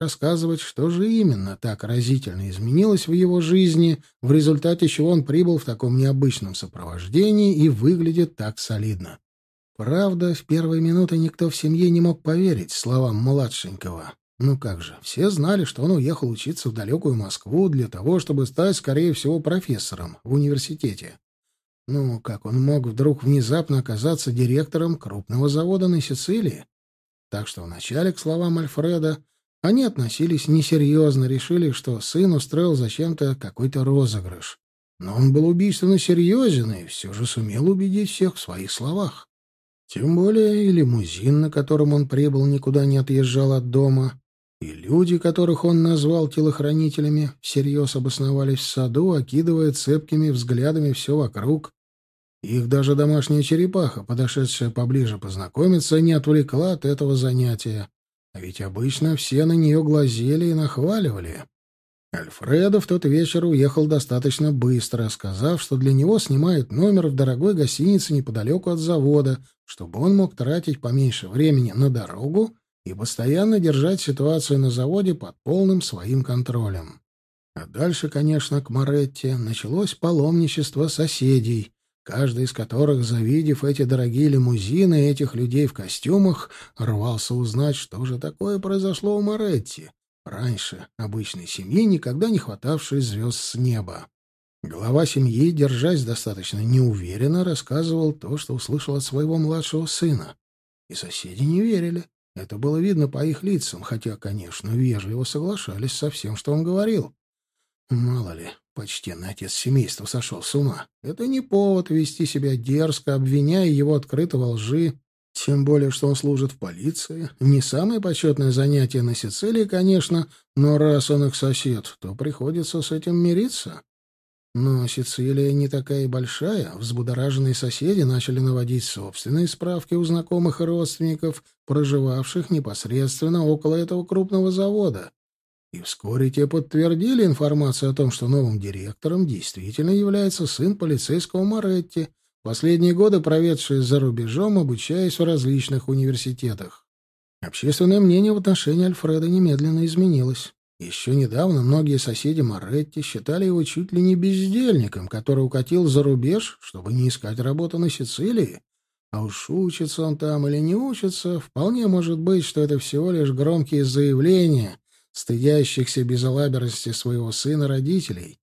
рассказывать, что же именно так разительно изменилось в его жизни, в результате чего он прибыл в таком необычном сопровождении и выглядит так солидно. Правда, в первые минуты никто в семье не мог поверить словам младшенького. Ну как же, все знали, что он уехал учиться в далекую Москву для того, чтобы стать, скорее всего, профессором в университете. Ну, как он мог вдруг внезапно оказаться директором крупного завода на Сицилии? Так что вначале к словам Альфреда они относились несерьезно, решили, что сын устроил зачем-то какой-то розыгрыш. Но он был убийственно серьезен и все же сумел убедить всех в своих словах. Тем более и лимузин, на котором он прибыл, никуда не отъезжал от дома, и люди, которых он назвал телохранителями, всерьез обосновались в саду, окидывая цепкими взглядами все вокруг. Их даже домашняя черепаха, подошедшая поближе познакомиться, не отвлекла от этого занятия. А ведь обычно все на нее глазели и нахваливали. Альфредо в тот вечер уехал достаточно быстро, сказав, что для него снимают номер в дорогой гостинице неподалеку от завода, чтобы он мог тратить поменьше времени на дорогу и постоянно держать ситуацию на заводе под полным своим контролем. А дальше, конечно, к Моретти началось паломничество соседей, каждый из которых, завидев эти дорогие лимузины и этих людей в костюмах, рвался узнать, что же такое произошло у Моретти, раньше обычной семьи, никогда не хватавшей звезд с неба. Глава семьи, держась достаточно неуверенно, рассказывал то, что услышал от своего младшего сына. И соседи не верили. Это было видно по их лицам, хотя, конечно, вежливо соглашались со всем, что он говорил. Мало ли, почтенный отец семейства сошел с ума. Это не повод вести себя дерзко, обвиняя его открыто во лжи. Тем более, что он служит в полиции. Не самое почетное занятие на Сицилии, конечно, но раз он их сосед, то приходится с этим мириться. Но Сицилия не такая и большая. Взбудораженные соседи начали наводить собственные справки у знакомых и родственников, проживавших непосредственно около этого крупного завода. И вскоре те подтвердили информацию о том, что новым директором действительно является сын полицейского Моретти, последние годы проведший за рубежом, обучаясь в различных университетах. Общественное мнение в отношении Альфреда немедленно изменилось. Еще недавно многие соседи Моретти считали его чуть ли не бездельником, который укатил за рубеж, чтобы не искать работу на Сицилии. А уж учится он там или не учится, вполне может быть, что это всего лишь громкие заявления, стыдящихся безалаберности своего сына родителей.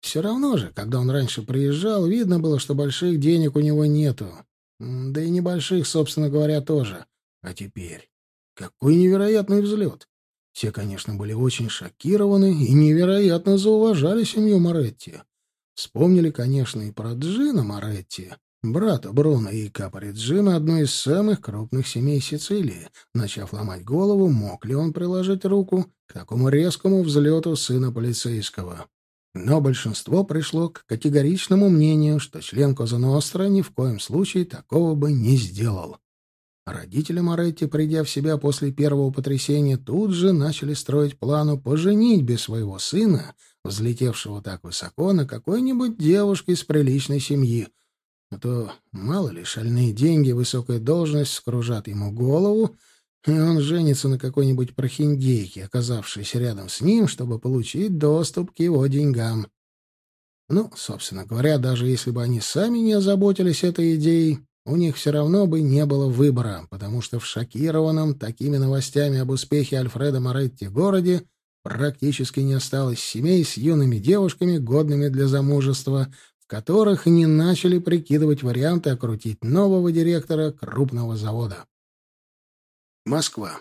Все равно же, когда он раньше приезжал, видно было, что больших денег у него нету. Да и небольших, собственно говоря, тоже. А теперь? Какой невероятный взлет! Все, конечно, были очень шокированы и невероятно зауважали семью Моретти. Вспомнили, конечно, и про Джина Моретти, брата Бруно и Капори Джина, одной из самых крупных семей Сицилии, начав ломать голову, мог ли он приложить руку к такому резкому взлету сына полицейского. Но большинство пришло к категоричному мнению, что член Коза Ностра ни в коем случае такого бы не сделал. Родители Моретти, придя в себя после первого потрясения, тут же начали строить плану поженить без своего сына, взлетевшего так высоко, на какой-нибудь девушке из приличной семьи. А то, мало ли, шальные деньги, высокая должность скружат ему голову, и он женится на какой-нибудь прохиндейке, оказавшейся рядом с ним, чтобы получить доступ к его деньгам. Ну, собственно говоря, даже если бы они сами не озаботились этой идеей, у них все равно бы не было выбора, потому что в шокированном такими новостями об успехе Альфреда Моретти городе практически не осталось семей с юными девушками, годными для замужества, которых не начали прикидывать варианты окрутить нового директора крупного завода. Москва.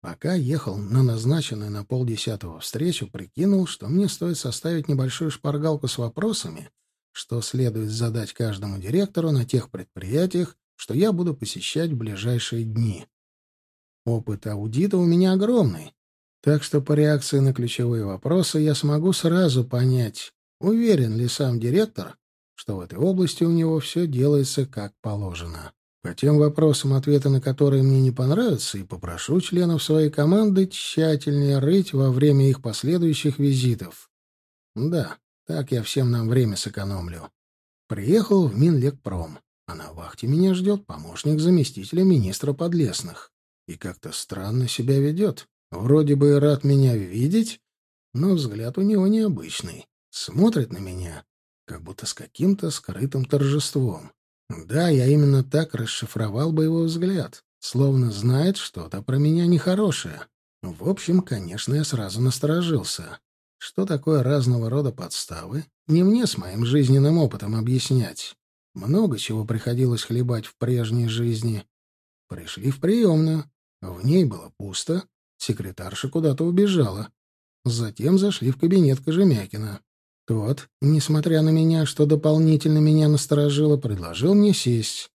Пока ехал на назначенную на полдесятого встречу, прикинул, что мне стоит составить небольшую шпаргалку с вопросами, что следует задать каждому директору на тех предприятиях, что я буду посещать в ближайшие дни. Опыт аудита у меня огромный, так что по реакции на ключевые вопросы я смогу сразу понять, уверен ли сам директор, что в этой области у него все делается как положено. По тем вопросам, ответы на которые мне не понравятся, и попрошу членов своей команды тщательнее рыть во время их последующих визитов. Да, так я всем нам время сэкономлю. Приехал в Минлекпром, а на вахте меня ждет помощник заместителя министра Подлесных. И как-то странно себя ведет. Вроде бы и рад меня видеть, но взгляд у него необычный. Смотрит на меня, как будто с каким-то скрытым торжеством. Да, я именно так расшифровал бы его взгляд, словно знает что-то про меня нехорошее. В общем, конечно, я сразу насторожился. Что такое разного рода подставы, не мне с моим жизненным опытом объяснять. Много чего приходилось хлебать в прежней жизни. Пришли в приемную. В ней было пусто. Секретарша куда-то убежала. Затем зашли в кабинет Кожемякина. Тот, несмотря на меня, что дополнительно меня насторожило, предложил мне сесть.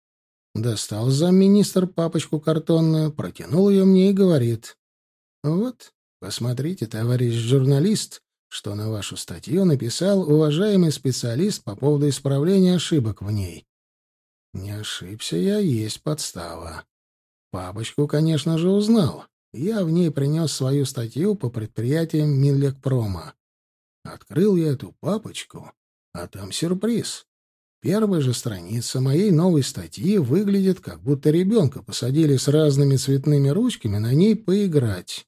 Достал замминистр папочку картонную, протянул ее мне и говорит. «Вот, посмотрите, товарищ журналист, что на вашу статью написал уважаемый специалист по поводу исправления ошибок в ней. Не ошибся я, есть подстава. Папочку, конечно же, узнал. Я в ней принес свою статью по предприятиям Минлекпрома. Открыл я эту папочку, а там сюрприз. Первая же страница моей новой статьи выглядит, как будто ребенка посадили с разными цветными ручками на ней поиграть.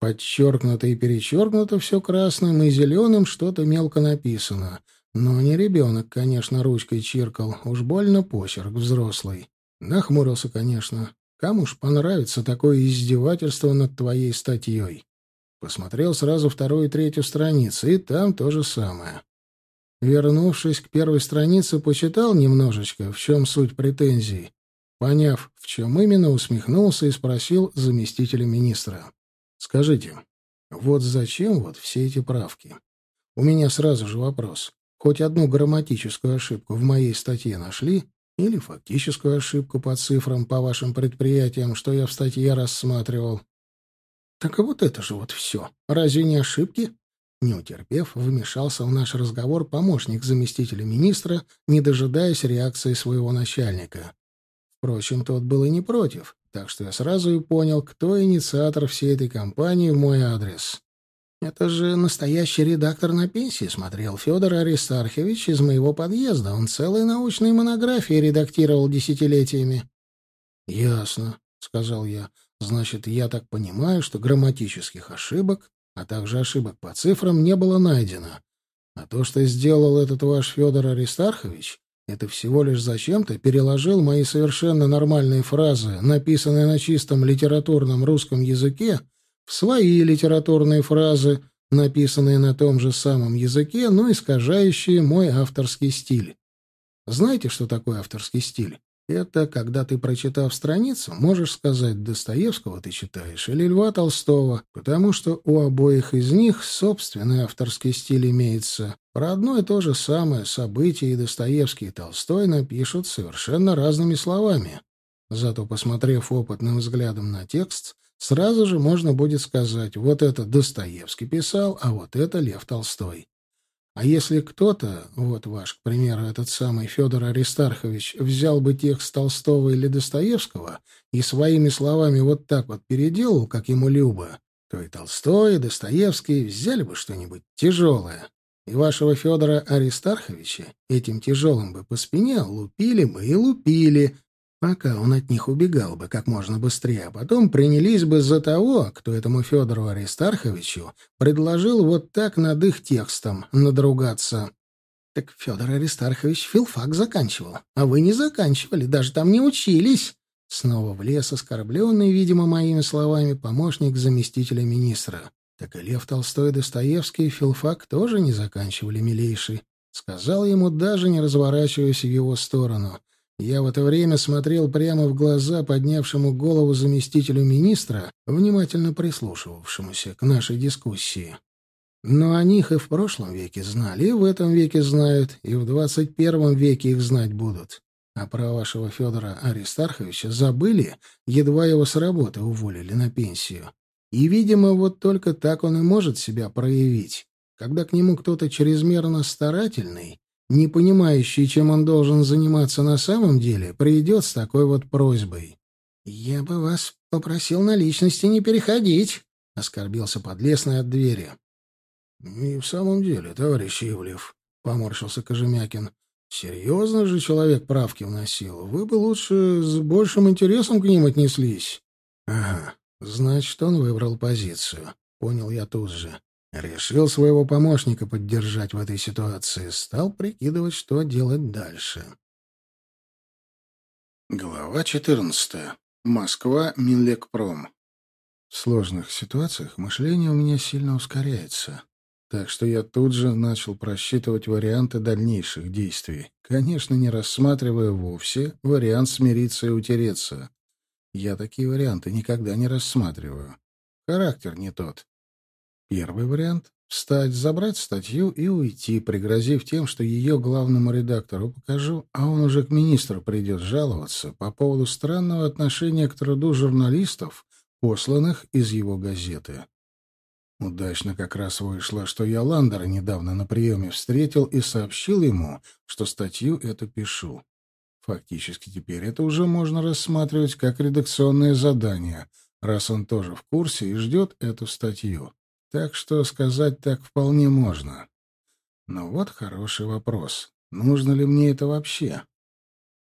Подчеркнуто и перечеркнуто все красным и зеленым что-то мелко написано. Но не ребенок, конечно, ручкой чиркал. Уж больно почерк взрослый. Нахмурился, конечно. Кому ж понравится такое издевательство над твоей статьей? Посмотрел сразу вторую и третью страницы, и там то же самое. Вернувшись к первой странице, почитал немножечко, в чем суть претензий. Поняв, в чем именно, усмехнулся и спросил заместителя министра. Скажите, вот зачем вот все эти правки? У меня сразу же вопрос. Хоть одну грамматическую ошибку в моей статье нашли? Или фактическую ошибку по цифрам по вашим предприятиям, что я в статье рассматривал? Так вот это же вот все. Разве не ошибки? Не утерпев, вмешался в наш разговор помощник заместителя министра, не дожидаясь реакции своего начальника. Впрочем, тот был и не против. Так что я сразу и понял, кто инициатор всей этой кампании в мой адрес. Это же настоящий редактор на пенсии смотрел Федор Аристархович из моего подъезда. Он целые научные монографии редактировал десятилетиями. «Ясно», — сказал я. «Значит, я так понимаю, что грамматических ошибок, а также ошибок по цифрам не было найдено. А то, что сделал этот ваш Федор Аристархович, это всего лишь зачем-то переложил мои совершенно нормальные фразы, написанные на чистом литературном русском языке, в свои литературные фразы, написанные на том же самом языке, но искажающие мой авторский стиль. Знаете, что такое авторский стиль? Это когда ты, прочитав страницу, можешь сказать, Достоевского ты читаешь или Льва Толстого, потому что у обоих из них собственный авторский стиль имеется. Про одно и то же самое событие и Достоевский, и Толстой напишут совершенно разными словами. Зато, посмотрев опытным взглядом на текст, сразу же можно будет сказать, вот это Достоевский писал, а вот это Лев Толстой. А если кто-то, вот ваш, к примеру, этот самый Федор Аристархович, взял бы текст Толстого или Достоевского и своими словами вот так вот переделал, как ему любо, то и Толстой, и Достоевский взяли бы что-нибудь тяжелое. И вашего Федора Аристарховича этим тяжелым бы по спине лупили бы и лупили, пока он от них убегал бы как можно быстрее, а потом принялись бы за того, кто этому Федору Аристарховичу предложил вот так над их текстом надругаться. Так Федор Аристархович филфак заканчивал, а вы не заканчивали, даже там не учились. Снова влез оскорбленный, видимо, моими словами, помощник заместителя министра. Так и Лев Толстой Достоевский филфак тоже не заканчивали, милейший. Сказал ему, даже не разворачиваясь в его сторону. Я в это время смотрел прямо в глаза поднявшему голову заместителю министра, внимательно прислушивавшемуся к нашей дискуссии. Но о них и в прошлом веке знали, и в этом веке знают, и в двадцать первом веке их знать будут. А про вашего Федора Аристарховича забыли, едва его с работы уволили на пенсию. И, видимо, вот только так он и может себя проявить, когда к нему кто-то чрезмерно старательный не понимающий, чем он должен заниматься на самом деле, придет с такой вот просьбой. «Я бы вас попросил на личности не переходить», — оскорбился подлесный от двери. «И в самом деле, товарищ Ивлев», — поморщился Кожемякин, — «серьезно же человек правки вносил. Вы бы лучше с большим интересом к ним отнеслись». «Ага, Значит, он выбрал позицию. Понял я тут же. Решил своего помощника поддержать в этой ситуации. Стал прикидывать, что делать дальше. Глава 14. Москва, Минлекпром. В сложных ситуациях мышление у меня сильно ускоряется. Так что я тут же начал просчитывать варианты дальнейших действий, конечно, не рассматривая вовсе вариант смириться и утереться. Я такие варианты никогда не рассматриваю. Характер не тот. Первый вариант — встать, забрать статью и уйти, пригрозив тем, что ее главному редактору покажу, а он уже к министру придет жаловаться по поводу странного отношения к труду журналистов, посланных из его газеты. Удачно как раз вышло, что я Ландера недавно на приеме встретил и сообщил ему, что статью эту пишу. Фактически теперь это уже можно рассматривать как редакционное задание, раз он тоже в курсе и ждет эту статью. Так что сказать так вполне можно. Но вот хороший вопрос. Нужно ли мне это вообще?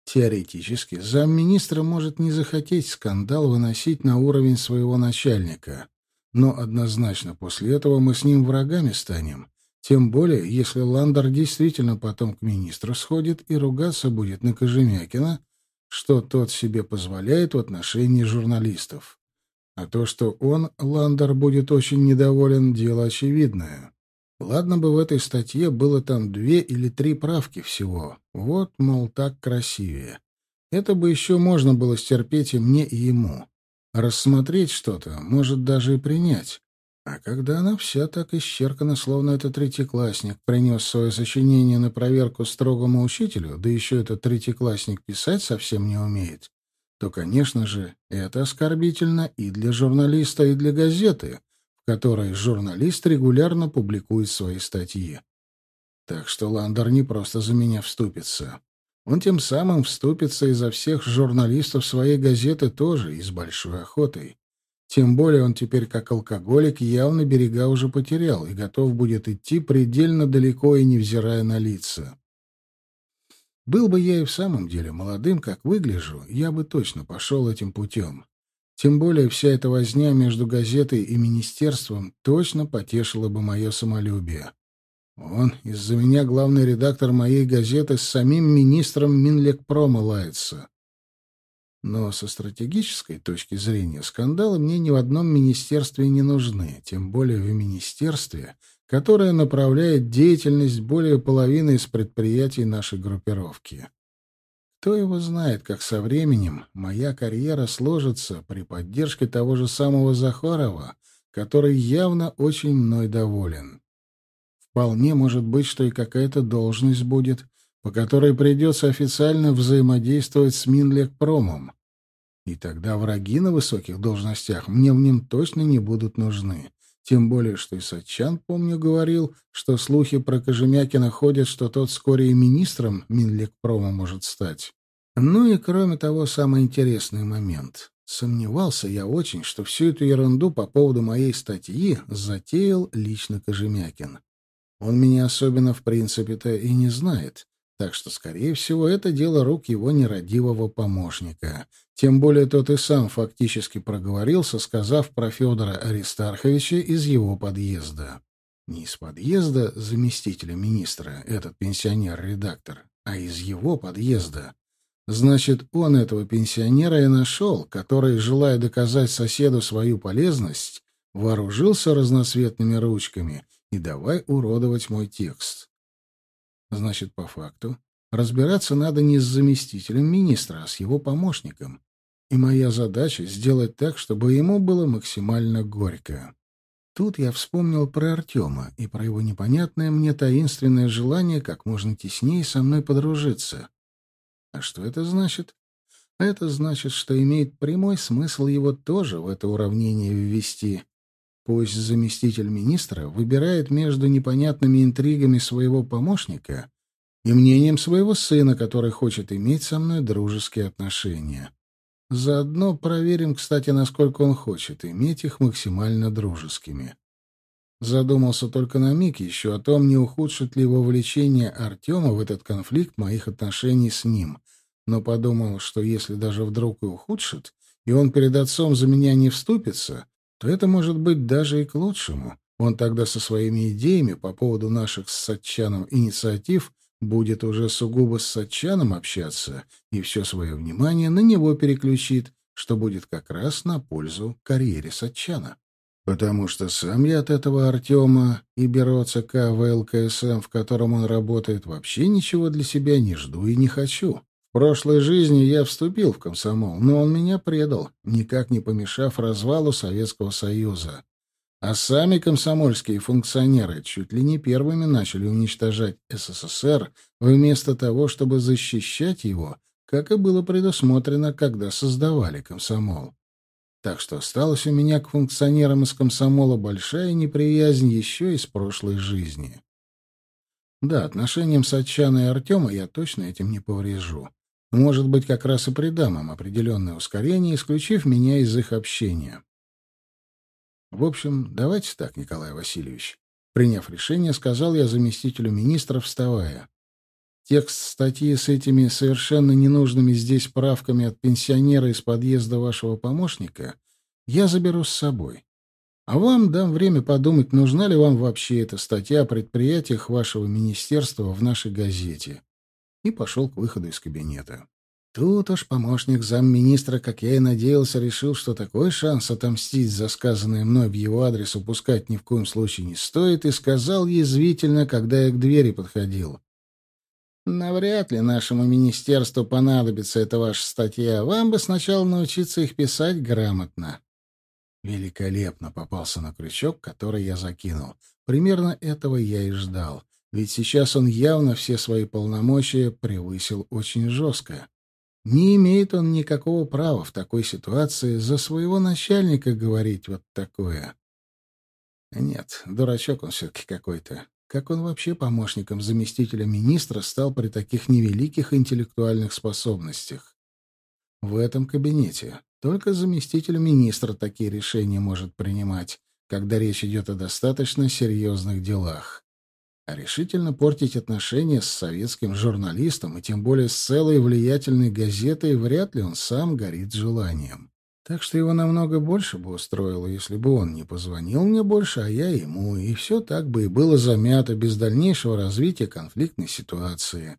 Теоретически, замминистра может не захотеть скандал выносить на уровень своего начальника. Но однозначно после этого мы с ним врагами станем. Тем более, если Ландер действительно потом к министру сходит и ругаться будет на Кожемякина, что тот себе позволяет в отношении журналистов. А то, что он, Ландер, будет очень недоволен, дело очевидное. Ладно бы в этой статье было там две или три правки всего. Вот, мол, так красивее. Это бы еще можно было стерпеть и мне, и ему. Рассмотреть что-то, может, даже и принять. А когда она вся так исчеркана, словно это третьеклассник принес свое сочинение на проверку строгому учителю, да еще этот третьеклассник писать совсем не умеет, то, конечно же, это оскорбительно и для журналиста, и для газеты, в которой журналист регулярно публикует свои статьи. Так что Ландер не просто за меня вступится. Он тем самым вступится изо всех журналистов своей газеты тоже и с большой охотой. Тем более он теперь, как алкоголик, явно берега уже потерял и готов будет идти предельно далеко и невзирая на лица. Был бы я и в самом деле молодым, как выгляжу, я бы точно пошел этим путем. Тем более вся эта возня между газетой и министерством точно потешила бы мое самолюбие. Он из-за меня главный редактор моей газеты с самим министром Минлекпрома лается. Но со стратегической точки зрения скандалы мне ни в одном министерстве не нужны, тем более в министерстве, которое направляет деятельность более половины из предприятий нашей группировки. Кто его знает, как со временем моя карьера сложится при поддержке того же самого Захарова, который явно очень мной доволен. Вполне может быть, что и какая-то должность будет, по которой придется официально взаимодействовать с Минлекпромом. И тогда враги на высоких должностях мне в нем точно не будут нужны. Тем более, что и Сачан, помню, говорил, что слухи про Кожемякина ходят, что тот вскоре и министром Минлекпрома может стать. Ну и кроме того, самый интересный момент. Сомневался я очень, что всю эту ерунду по поводу моей статьи затеял лично Кожемякин. Он меня особенно, в принципе-то, и не знает. Так что, скорее всего, это дело рук его нерадивого помощника. Тем более тот и сам фактически проговорился, сказав про Федора Аристарховича из его подъезда. Не из подъезда заместителя министра, этот пенсионер-редактор, а из его подъезда. Значит, он этого пенсионера и нашел, который, желая доказать соседу свою полезность, вооружился разноцветными ручками — и давай уродовать мой текст. Значит, по факту, разбираться надо не с заместителем министра, а с его помощником. И моя задача — сделать так, чтобы ему было максимально горько. Тут я вспомнил про Артема и про его непонятное мне таинственное желание как можно теснее со мной подружиться. А что это значит? Это значит, что имеет прямой смысл его тоже в это уравнение ввести. Пусть заместитель министра выбирает между непонятными интригами своего помощника и мнением своего сына, который хочет иметь со мной дружеские отношения. Заодно проверим, кстати, насколько он хочет иметь их максимально дружескими. Задумался только на миг еще о том, не ухудшит ли вовлечение Артема в этот конфликт моих отношений с ним, но подумал, что если даже вдруг и ухудшит, и он перед отцом за меня не вступится, то это может быть даже и к лучшему. Он тогда со своими идеями по поводу наших с Сатчаном инициатив будет уже сугубо с Сатчаном общаться и все свое внимание на него переключит, что будет как раз на пользу карьере Сатчана. Потому что сам я от этого Артема и бюро ЦК ВЛКСМ, в котором он работает, вообще ничего для себя не жду и не хочу. В прошлой жизни я вступил в комсомол, но он меня предал, никак не помешав развалу Советского Союза. А сами комсомольские функционеры чуть ли не первыми начали уничтожать СССР вместо того, чтобы защищать его, как и было предусмотрено, когда создавали комсомол. Так что осталась у меня к функционерам из комсомола большая неприязнь еще из прошлой жизни. Да, отношениям с Отчаной и Артема я точно этим не поврежу. Может быть, как раз и придам им определенное ускорение, исключив меня из их общения. В общем, давайте так, Николай Васильевич. Приняв решение, сказал я заместителю министра, вставая. Текст статьи с этими совершенно ненужными здесь правками от пенсионера из подъезда вашего помощника я заберу с собой. А вам дам время подумать, нужна ли вам вообще эта статья о предприятиях вашего министерства в нашей газете. И пошел к выходу из кабинета. Тут уж помощник замминистра, как я и надеялся, решил, что такой шанс отомстить за сказанное мной в его адрес упускать ни в коем случае не стоит, и сказал язвительно, когда я к двери подходил. «Навряд ли нашему министерству понадобится эта ваша статья. Вам бы сначала научиться их писать грамотно». Великолепно попался на крючок, который я закинул. Примерно этого я и ждал. Ведь сейчас он явно все свои полномочия превысил очень жестко. Не имеет он никакого права в такой ситуации за своего начальника говорить вот такое. Нет, дурачок он все-таки какой-то. Как он вообще помощником заместителя министра стал при таких невеликих интеллектуальных способностях? В этом кабинете только заместитель министра такие решения может принимать, когда речь идет о достаточно серьезных делах. А решительно портить отношения с советским журналистом и тем более с целой влиятельной газетой вряд ли он сам горит желанием. Так что его намного больше бы устроило, если бы он не позвонил мне больше, а я ему, и все так бы и было замято без дальнейшего развития конфликтной ситуации.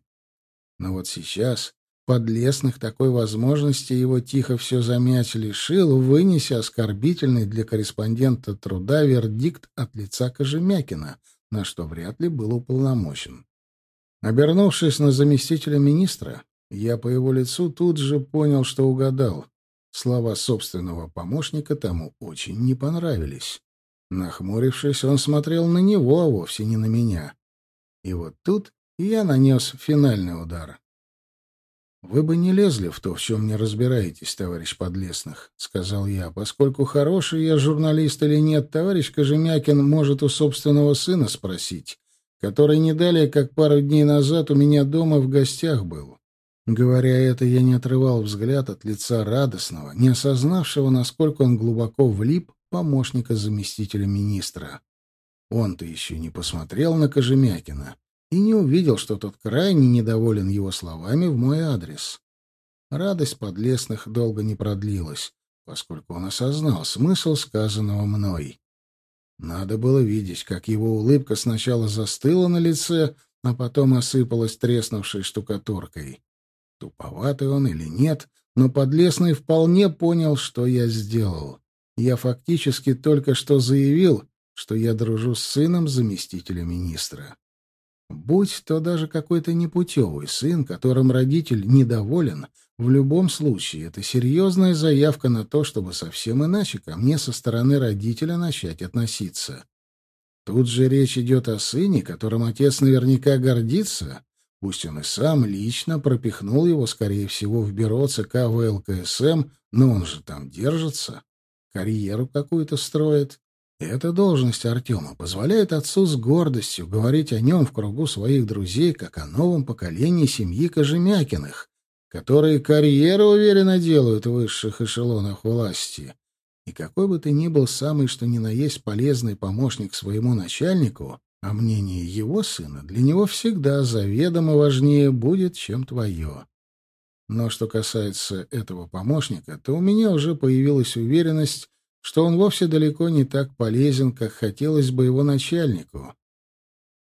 Но вот сейчас Подлесных такой возможности его тихо все замять лишил, вынеся оскорбительный для корреспондента труда вердикт от лица Кожемякина — на что вряд ли был уполномочен. Обернувшись на заместителя министра, я по его лицу тут же понял, что угадал. Слова собственного помощника тому очень не понравились. Нахмурившись, он смотрел на него, а вовсе не на меня. И вот тут я нанес финальный удар. «Вы бы не лезли в то, в чем не разбираетесь, товарищ Подлесных», — сказал я. «Поскольку хороший я журналист или нет, товарищ Кожемякин может у собственного сына спросить, который не далее, как пару дней назад у меня дома в гостях был». Говоря это, я не отрывал взгляд от лица радостного, не осознавшего, насколько он глубоко влип помощника заместителя министра. Он-то еще не посмотрел на Кожемякина и не увидел, что тот крайне недоволен его словами в мой адрес. Радость подлесных долго не продлилась, поскольку он осознал смысл сказанного мной. Надо было видеть, как его улыбка сначала застыла на лице, а потом осыпалась треснувшей штукатуркой. Туповатый он или нет, но Подлесный вполне понял, что я сделал. Я фактически только что заявил, что я дружу с сыном заместителя министра. Будь то даже какой-то непутевый сын, которым родитель недоволен, в любом случае это серьезная заявка на то, чтобы совсем иначе ко мне со стороны родителя начать относиться. Тут же речь идет о сыне, которым отец наверняка гордится, пусть он и сам лично пропихнул его, скорее всего, в бюро ЦК ВЛКСМ, но он же там держится, карьеру какую-то строит. Эта должность Артема позволяет отцу с гордостью говорить о нем в кругу своих друзей, как о новом поколении семьи Кожемякиных, которые карьеру уверенно делают в высших эшелонах власти. И какой бы ты ни был самый что ни на есть полезный помощник своему начальнику, а мнение его сына для него всегда заведомо важнее будет, чем твое. Но что касается этого помощника, то у меня уже появилась уверенность, что он вовсе далеко не так полезен, как хотелось бы его начальнику.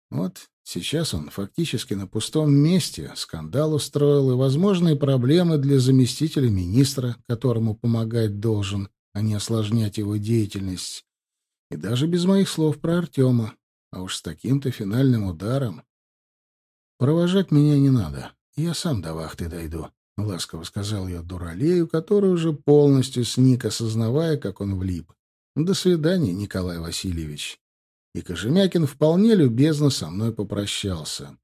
Вот сейчас он фактически на пустом месте скандал устроил и возможные проблемы для заместителя министра, которому помогать должен, а не осложнять его деятельность. И даже без моих слов про Артема. А уж с таким-то финальным ударом... Провожать меня не надо. Я сам до вахты дойду. — ласково сказал я дуралею, который уже полностью сник, осознавая, как он влип. «До свидания, Николай Васильевич». И Кожемякин вполне любезно со мной попрощался.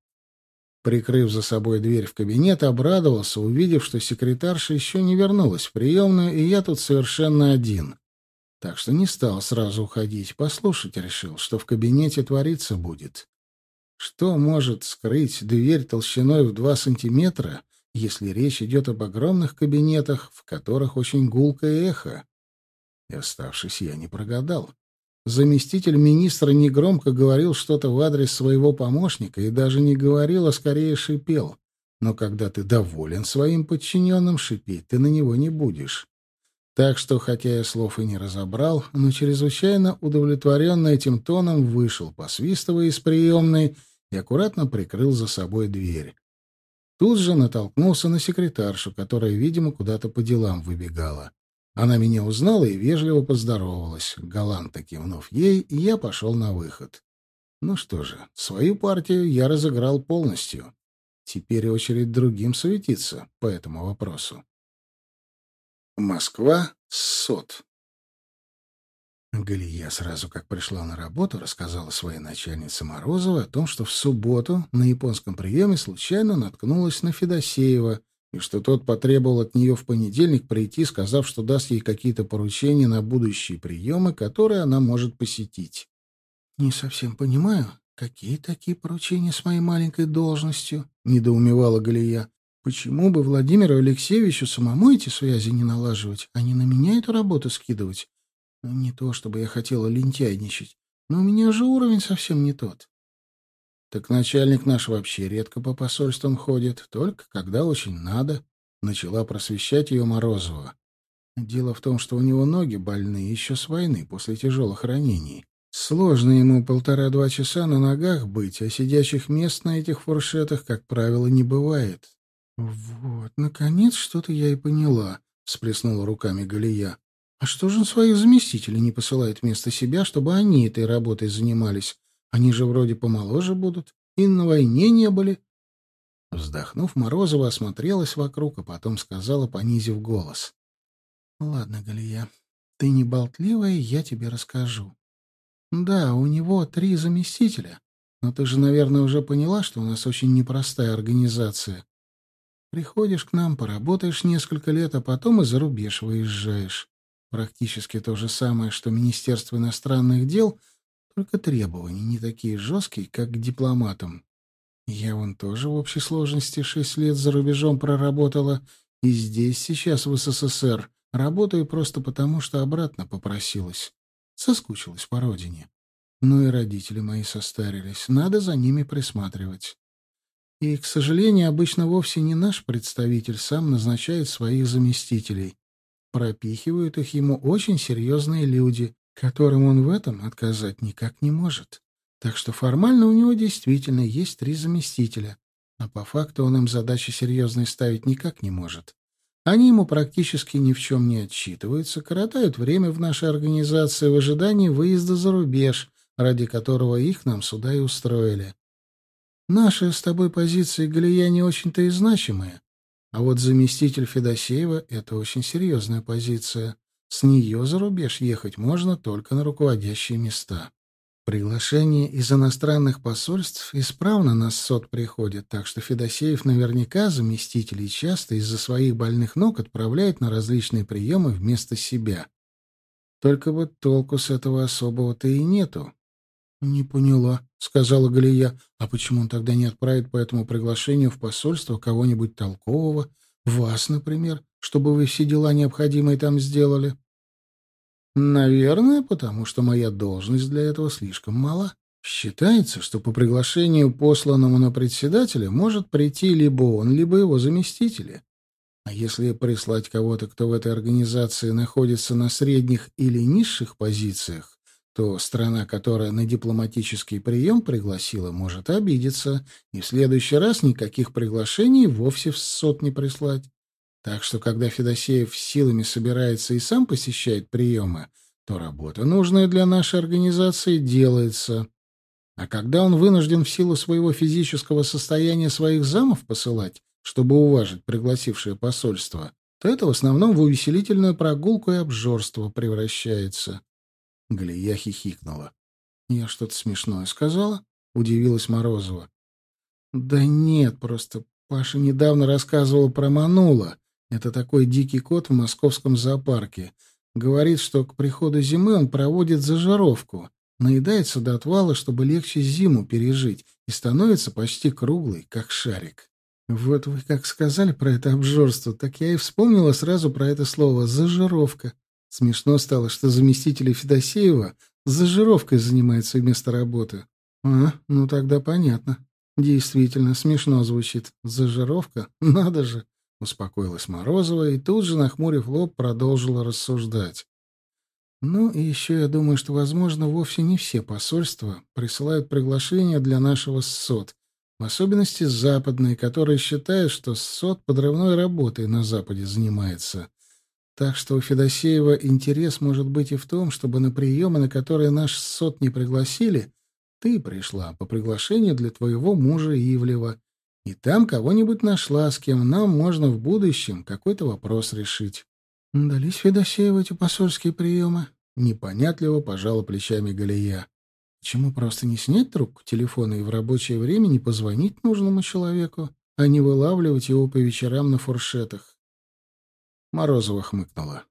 Прикрыв за собой дверь в кабинет, обрадовался, увидев, что секретарша еще не вернулась в приемную, и я тут совершенно один. Так что не стал сразу уходить, послушать решил, что в кабинете твориться будет. Что может скрыть дверь толщиной в два сантиметра если речь идет об огромных кабинетах, в которых очень гулкое эхо. И оставшись, я не прогадал. Заместитель министра негромко говорил что-то в адрес своего помощника и даже не говорил, а скорее шипел. Но когда ты доволен своим подчиненным, шипеть ты на него не будешь. Так что, хотя я слов и не разобрал, но чрезвычайно удовлетворенно этим тоном вышел, посвистывая из приемной, и аккуратно прикрыл за собой дверь. Тут же натолкнулся на секретаршу, которая, видимо, куда-то по делам выбегала. Она меня узнала и вежливо поздоровалась, галантно кивнув ей, я пошел на выход. Ну что же, свою партию я разыграл полностью. Теперь очередь другим суетиться по этому вопросу. Москва, СОТ. Галия сразу как пришла на работу, рассказала своей начальнице Морозовой о том, что в субботу на японском приеме случайно наткнулась на Федосеева, и что тот потребовал от нее в понедельник прийти, сказав, что даст ей какие-то поручения на будущие приемы, которые она может посетить. «Не совсем понимаю, какие такие поручения с моей маленькой должностью?» — недоумевала Галия. «Почему бы Владимиру Алексеевичу самому эти связи не налаживать, а не на меня эту работу скидывать? Не то, чтобы я хотела лентяйничать, но у меня же уровень совсем не тот. Так начальник наш вообще редко по посольствам ходит, только когда очень надо. Начала просвещать ее Морозова. Дело в том, что у него ноги больные еще с войны, после тяжелых ранений. Сложно ему полтора-два часа на ногах быть, а сидячих мест на этих фуршетах, как правило, не бывает. — Вот, наконец что-то я и поняла, — всплеснула руками Галия. А что же он своих заместителей не посылает вместо себя, чтобы они этой работой занимались? Они же вроде помоложе будут, и на войне не были. Вздохнув, Морозова осмотрелась вокруг, а потом сказала, понизив голос. — Ладно, Галия, ты не болтливая, я тебе расскажу. Да, у него три заместителя, но ты же, наверное, уже поняла, что у нас очень непростая организация. Приходишь к нам, поработаешь несколько лет, а потом и за рубеж выезжаешь. Практически то же самое, что Министерство иностранных дел, только требования не такие жесткие, как к дипломатам. Я вон тоже в общей сложности шесть лет за рубежом проработала, и здесь сейчас в СССР работаю просто потому, что обратно попросилась. Соскучилась по родине. Ну и родители мои состарились, надо за ними присматривать. И, к сожалению, обычно вовсе не наш представитель сам назначает своих заместителей. Пропихивают их ему очень серьезные люди, которым он в этом отказать никак не может. Так что формально у него действительно есть три заместителя, а по факту он им задачи серьезные ставить никак не может. Они ему практически ни в чем не отчитываются, коротают время в нашей организации в ожидании выезда за рубеж, ради которого их нам сюда и устроили. Наши с тобой позиции, Галия, не очень-то и значимые, а вот заместитель Федосеева — это очень серьезная позиция. С нее за рубеж ехать можно только на руководящие места. Приглашения из иностранных посольств исправно на СОТ приходят, так что Федосеев наверняка заместителей часто из-за своих больных ног отправляет на различные приемы вместо себя. Только вот толку с этого особого-то и нету. — Не поняла, — сказала Галия. — А почему он тогда не отправит по этому приглашению в посольство кого-нибудь толкового, вас, например, чтобы вы все дела необходимые там сделали? — Наверное, потому что моя должность для этого слишком мала. Считается, что по приглашению, посланному на председателя, может прийти либо он, либо его заместители. А если прислать кого-то, кто в этой организации находится на средних или низших позициях, то страна, которая на дипломатический прием пригласила, может обидеться, и в следующий раз никаких приглашений вовсе в сот не прислать. Так что, когда Федосеев силами собирается и сам посещает приемы, то работа, нужная для нашей организации, делается. А когда он вынужден в силу своего физического состояния своих замов посылать, чтобы уважить пригласившее посольство, то это в основном в увеселительную прогулку и обжорство превращается. Галия хихикнула. «Я что-то смешное сказала?» — удивилась Морозова. «Да нет, просто Паша недавно рассказывал про Манула. Это такой дикий кот в московском зоопарке. Говорит, что к приходу зимы он проводит зажировку, наедается до отвала, чтобы легче зиму пережить, и становится почти круглый, как шарик. Вот вы как сказали про это обжорство, так я и вспомнила сразу про это слово «зажировка». Смешно стало, что заместитель Федосеева зажировкой занимается вместо работы. А, ну тогда понятно. Действительно, смешно звучит. Зажировка? Надо же. Успокоилась Морозова и тут же, нахмурив лоб, продолжила рассуждать. Ну и еще я думаю, что, возможно, вовсе не все посольства присылают приглашения для нашего СОТ, в особенности западные, которые считают, что СОТ подрывной работой на Западе занимается. Так что у Федосеева интерес может быть и в том, чтобы на приемы, на которые наш сот не пригласили, ты пришла по приглашению для твоего мужа Ивлева, и там кого-нибудь нашла, с кем нам можно в будущем какой-то вопрос решить. Дались Федосееву эти посольские приемы? Непонятливо пожала плечами Галия. Почему просто не снять трубку телефона и в рабочее время не позвонить нужному человеку, а не вылавливать его по вечерам на фуршетах? Морозова хмыкнула.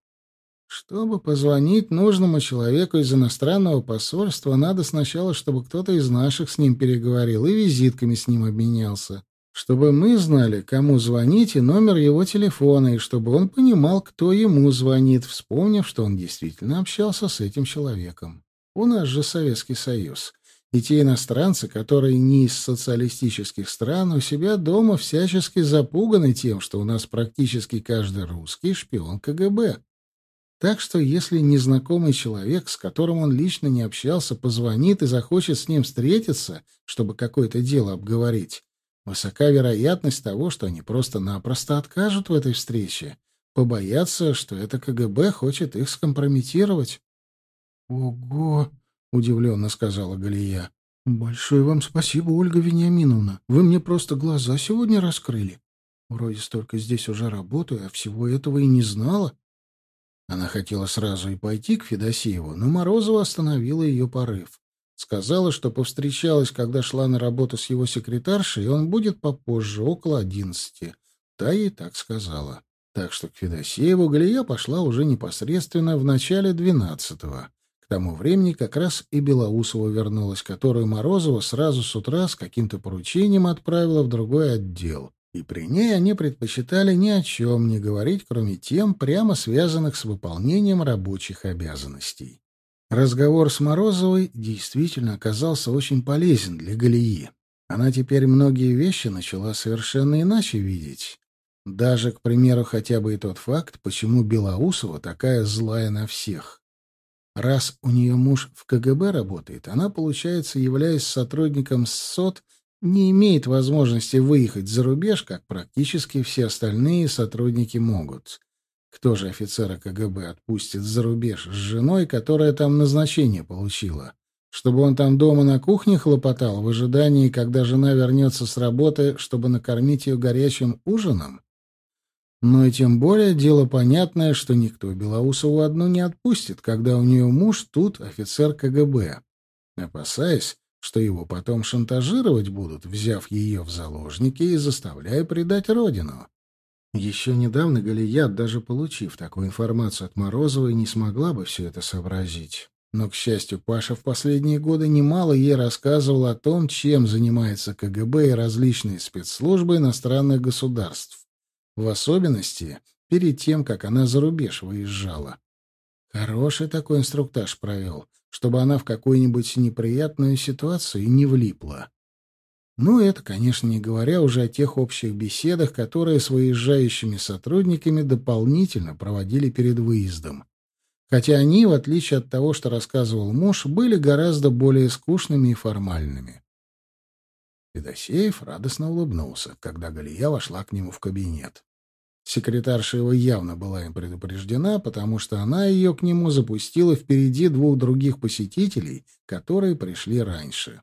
Чтобы позвонить нужному человеку из иностранного посольства, надо сначала, чтобы кто-то из наших с ним переговорил и визитками с ним обменялся. Чтобы мы знали, кому звонить и номер его телефона, и чтобы он понимал, кто ему звонит, вспомнив, что он действительно общался с этим человеком. У нас же Советский Союз. И те иностранцы, которые не из социалистических стран, у себя дома всячески запуганы тем, что у нас практически каждый русский шпион КГБ. Так что если незнакомый человек, с которым он лично не общался, позвонит и захочет с ним встретиться, чтобы какое-то дело обговорить, высока вероятность того, что они просто-напросто откажут в этой встрече, побоятся, что это КГБ хочет их скомпрометировать. «Ого!» — удивленно сказала Галия. «Большое вам спасибо, Ольга Вениаминовна. Вы мне просто глаза сегодня раскрыли. Вроде столько здесь уже работаю, а всего этого и не знала». Она хотела сразу и пойти к Федосееву, но Морозова остановила ее порыв. Сказала, что повстречалась, когда шла на работу с его секретаршей, и он будет попозже, около одиннадцати. Та ей так сказала. Так что к Федосееву Галия пошла уже непосредственно в начале двенадцатого тому времени как раз и Белоусова вернулась, которую Морозова сразу с утра с каким-то поручением отправила в другой отдел. И при ней они предпочитали ни о чем не говорить, кроме тем, прямо связанных с выполнением рабочих обязанностей. Разговор с Морозовой действительно оказался очень полезен для Галии. Она теперь многие вещи начала совершенно иначе видеть. Даже, к примеру, хотя бы и тот факт, почему Белоусова такая злая на всех. Раз у нее муж в КГБ работает, она, получается, являясь сотрудником СОТ, не имеет возможности выехать за рубеж, как практически все остальные сотрудники могут. Кто же офицера КГБ отпустит за рубеж с женой, которая там назначение получила? Чтобы он там дома на кухне хлопотал в ожидании, когда жена вернется с работы, чтобы накормить ее горячим ужином? Но и тем более дело понятное, что никто Белоусову одну не отпустит, когда у нее муж тут офицер КГБ, опасаясь, что его потом шантажировать будут, взяв ее в заложники и заставляя предать родину. Еще недавно Галият, даже получив такую информацию от Морозовой, не смогла бы все это сообразить. Но, к счастью, Паша в последние годы немало ей рассказывал о том, чем занимается КГБ и различные спецслужбы иностранных государств в особенности перед тем, как она за рубеж выезжала. Хороший такой инструктаж провел, чтобы она в какую-нибудь неприятную ситуацию не влипла. Ну, это, конечно, не говоря уже о тех общих беседах, которые с выезжающими сотрудниками дополнительно проводили перед выездом. Хотя они, в отличие от того, что рассказывал муж, были гораздо более скучными и формальными. Федосеев радостно улыбнулся, когда Галия вошла к нему в кабинет. Секретарша его явно была им предупреждена, потому что она ее к нему запустила впереди двух других посетителей, которые пришли раньше.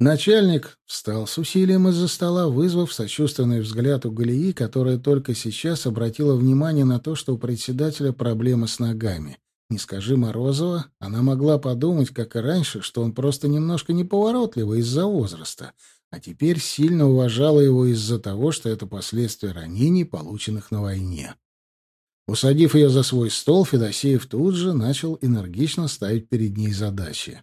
Начальник встал с усилием из-за стола, вызвав сочувственный взгляд у Галии, которая только сейчас обратила внимание на то, что у председателя проблемы с ногами. Не скажи Морозова, она могла подумать, как и раньше, что он просто немножко неповоротливый из-за возраста, а теперь сильно уважала его из-за того, что это последствия ранений, полученных на войне. Усадив ее за свой стол, Федосеев тут же начал энергично ставить перед ней задачи.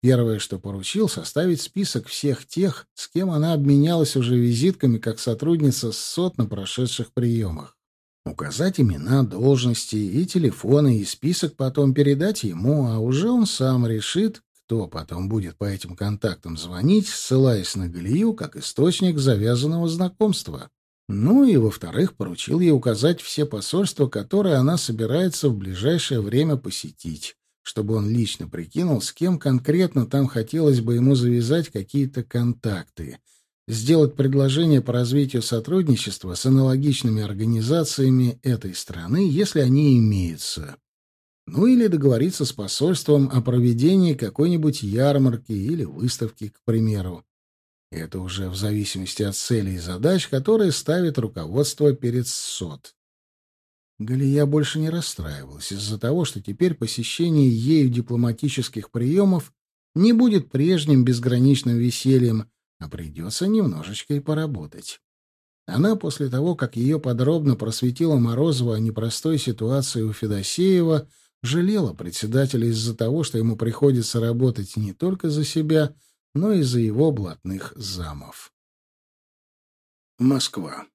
Первое, что поручил, составить список всех тех, с кем она обменялась уже визитками как сотрудница сот на прошедших приемах. Указать имена, должности и телефоны, и список потом передать ему, а уже он сам решит, кто потом будет по этим контактам звонить, ссылаясь на Галию как источник завязанного знакомства. Ну и, во-вторых, поручил ей указать все посольства, которые она собирается в ближайшее время посетить чтобы он лично прикинул, с кем конкретно там хотелось бы ему завязать какие-то контакты, сделать предложение по развитию сотрудничества с аналогичными организациями этой страны, если они имеются. Ну или договориться с посольством о проведении какой-нибудь ярмарки или выставки, к примеру. Это уже в зависимости от целей и задач, которые ставит руководство перед СОТ. Галия больше не расстраивалась из-за того, что теперь посещение ею дипломатических приемов не будет прежним безграничным весельем, а придется немножечко и поработать. Она после того, как ее подробно просветила Морозова о непростой ситуации у Федосеева, жалела председателя из-за того, что ему приходится работать не только за себя, но и за его блатных замов. Москва.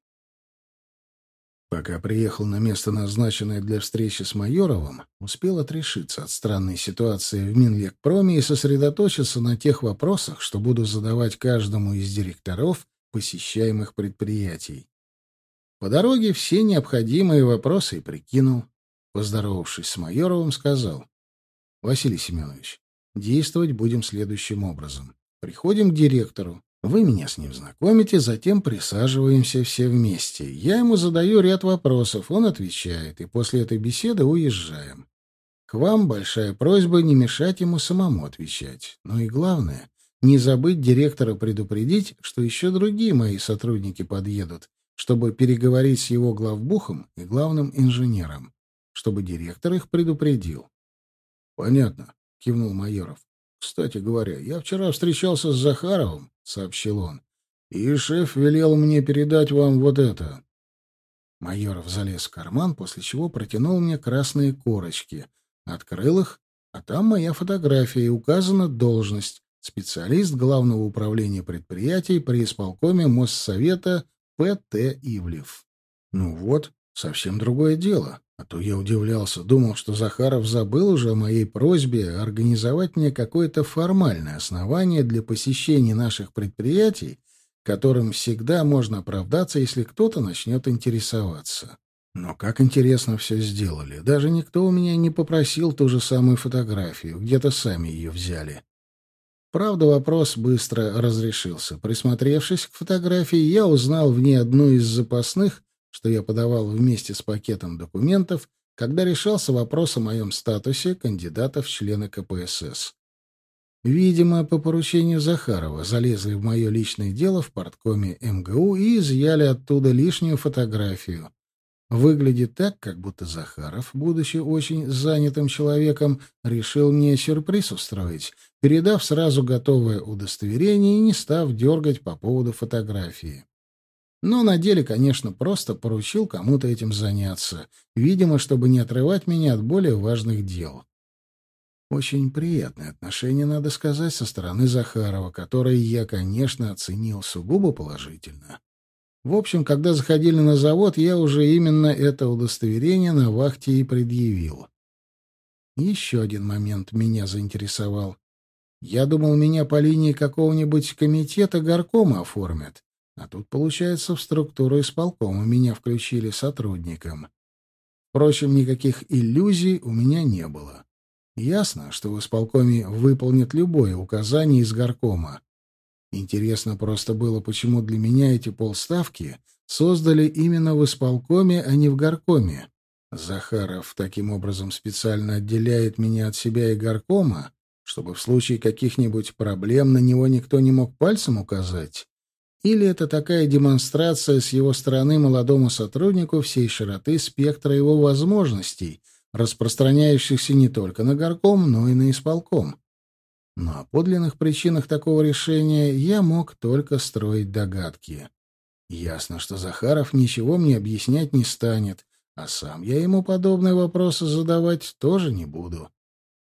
Пока приехал на место, назначенное для встречи с Майоровым, успел отрешиться от странной ситуации в Минлекпроме и сосредоточиться на тех вопросах, что буду задавать каждому из директоров посещаемых предприятий. По дороге все необходимые вопросы и прикинул. Поздоровавшись с Майоровым, сказал, «Василий Семенович, действовать будем следующим образом. Приходим к директору, вы меня с ним знакомите, затем присаживаемся все вместе. Я ему задаю ряд вопросов, он отвечает, и после этой беседы уезжаем. К вам большая просьба не мешать ему самому отвечать. Ну и главное, не забыть директора предупредить, что еще другие мои сотрудники подъедут, чтобы переговорить с его главбухом и главным инженером, чтобы директор их предупредил. — Понятно, — кивнул Майоров. — Кстати говоря, я вчера встречался с Захаровым сообщил он. «И шеф велел мне передать вам вот это». Майоров залез в карман, после чего протянул мне красные корочки. Открыл их, а там моя фотография и указана должность — специалист Главного управления предприятий при исполкоме Моссовета П.Т. Ивлев. Ну вот, совсем другое дело. А то я удивлялся, думал, что Захаров забыл уже о моей просьбе организовать мне какое-то формальное основание для посещения наших предприятий, которым всегда можно оправдаться, если кто-то начнет интересоваться. Но как интересно все сделали. Даже никто у меня не попросил ту же самую фотографию, где-то сами ее взяли. Правда, вопрос быстро разрешился. Присмотревшись к фотографии, я узнал в ней одну из запасных, что я подавал вместе с пакетом документов, когда решался вопрос о моем статусе кандидата в члены КПСС. Видимо, по поручению Захарова залезли в мое личное дело в порткоме МГУ и изъяли оттуда лишнюю фотографию. Выглядит так, как будто Захаров, будучи очень занятым человеком, решил мне сюрприз устроить, передав сразу готовое удостоверение и не став дергать по поводу фотографии. Но на деле, конечно, просто поручил кому-то этим заняться, видимо, чтобы не отрывать меня от более важных дел. Очень приятное отношение, надо сказать, со стороны Захарова, которое я, конечно, оценил сугубо положительно. В общем, когда заходили на завод, я уже именно это удостоверение на вахте и предъявил. Еще один момент меня заинтересовал. Я думал, меня по линии какого-нибудь комитета горкома оформят, а тут, получается, в структуру исполкома меня включили сотрудником. Впрочем, никаких иллюзий у меня не было. Ясно, что в исполкоме выполнят любое указание из горкома. Интересно просто было, почему для меня эти полставки создали именно в исполкоме, а не в горкоме. Захаров таким образом специально отделяет меня от себя и горкома, чтобы в случае каких-нибудь проблем на него никто не мог пальцем указать? Или это такая демонстрация с его стороны молодому сотруднику всей широты спектра его возможностей, распространяющихся не только на горком, но и на исполком? Но о подлинных причинах такого решения я мог только строить догадки. Ясно, что Захаров ничего мне объяснять не станет, а сам я ему подобные вопросы задавать тоже не буду.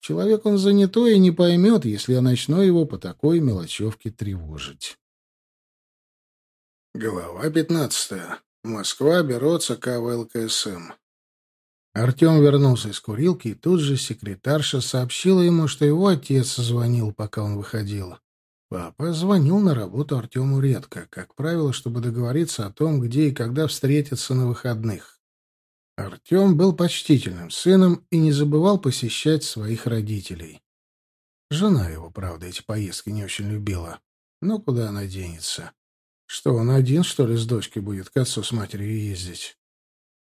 Человек он занятой и не поймет, если я начну его по такой мелочевке тревожить. Глава пятнадцатая. Москва, бюро ЦК ВЛКСМ. Артем вернулся из курилки, и тут же секретарша сообщила ему, что его отец звонил, пока он выходил. Папа звонил на работу Артему редко, как правило, чтобы договориться о том, где и когда встретиться на выходных. Артем был почтительным сыном и не забывал посещать своих родителей. Жена его, правда, эти поездки не очень любила. Но куда она денется? Что, он один, что ли, с дочкой будет к отцу с матерью ездить?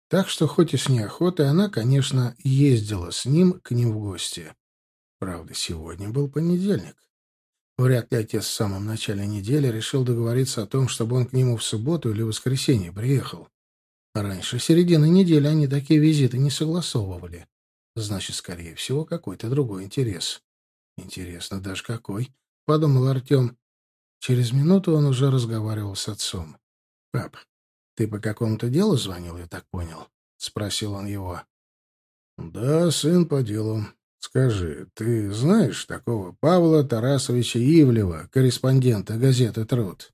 Так что, хоть и с неохотой, она, конечно, ездила с ним к ним в гости. Правда, сегодня был понедельник. Вряд ли отец в самом начале недели решил договориться о том, чтобы он к нему в субботу или воскресенье приехал. Раньше середины недели они такие визиты не согласовывали. Значит, скорее всего, какой-то другой интерес. Интересно даже какой, — подумал Артем. Через минуту он уже разговаривал с отцом. — Пап, ты по какому-то делу звонил, я так понял? — спросил он его. — Да, сын, по делу. Скажи, ты знаешь такого Павла Тарасовича Ивлева, корреспондента газеты «Труд»?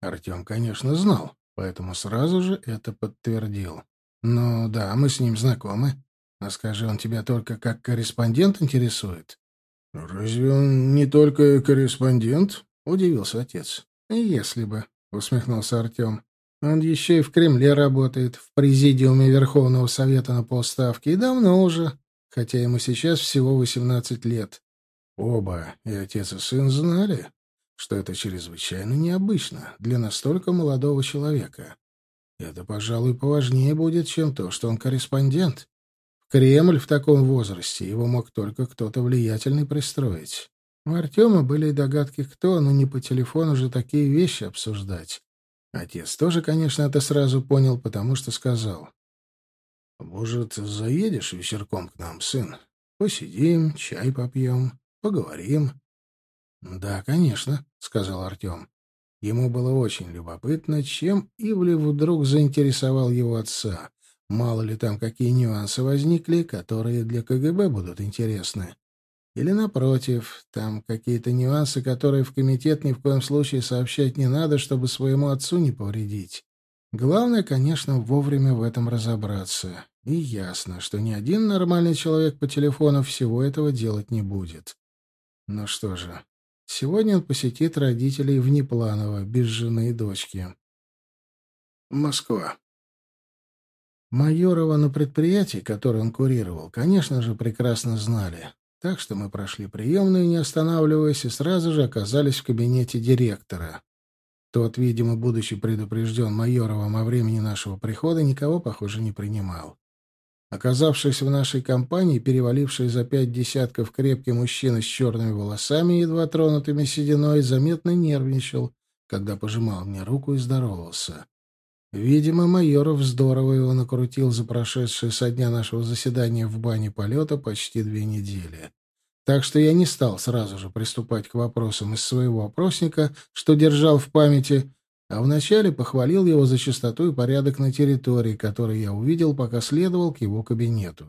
Артем, конечно, знал поэтому сразу же это подтвердил. «Ну да, мы с ним знакомы. А скажи, он тебя только как корреспондент интересует?» «Разве он не только корреспондент?» — удивился отец. «Если бы», — усмехнулся Артем. «Он еще и в Кремле работает, в президиуме Верховного Совета на полставки, и давно уже, хотя ему сейчас всего восемнадцать лет. Оба, и отец и сын, знали, что это чрезвычайно необычно для настолько молодого человека. Это, пожалуй, поважнее будет, чем то, что он корреспондент. В Кремль в таком возрасте его мог только кто-то влиятельный пристроить. У Артема были и догадки, кто, но не по телефону же такие вещи обсуждать. Отец тоже, конечно, это сразу понял, потому что сказал. «Может, заедешь вечерком к нам, сын? Посидим, чай попьем, поговорим». «Да, конечно», — сказал Артем. Ему было очень любопытно, чем Ивлев вдруг заинтересовал его отца. Мало ли там какие нюансы возникли, которые для КГБ будут интересны. Или, напротив, там какие-то нюансы, которые в комитет ни в коем случае сообщать не надо, чтобы своему отцу не повредить. Главное, конечно, вовремя в этом разобраться. И ясно, что ни один нормальный человек по телефону всего этого делать не будет. Ну что же, Сегодня он посетит родителей внепланово, без жены и дочки. Москва. Майорова на предприятии, которое он курировал, конечно же, прекрасно знали. Так что мы прошли приемную, не останавливаясь, и сразу же оказались в кабинете директора. Тот, видимо, будучи предупрежден Майоровым о времени нашего прихода, никого, похоже, не принимал. Оказавшись в нашей компании, переваливший за пять десятков крепкий мужчина с черными волосами, едва тронутыми сединой, заметно нервничал, когда пожимал мне руку и здоровался. Видимо, Майоров здорово его накрутил за прошедшие со дня нашего заседания в бане полета почти две недели. Так что я не стал сразу же приступать к вопросам из своего опросника, что держал в памяти, а вначале похвалил его за чистоту и порядок на территории, который я увидел, пока следовал к его кабинету.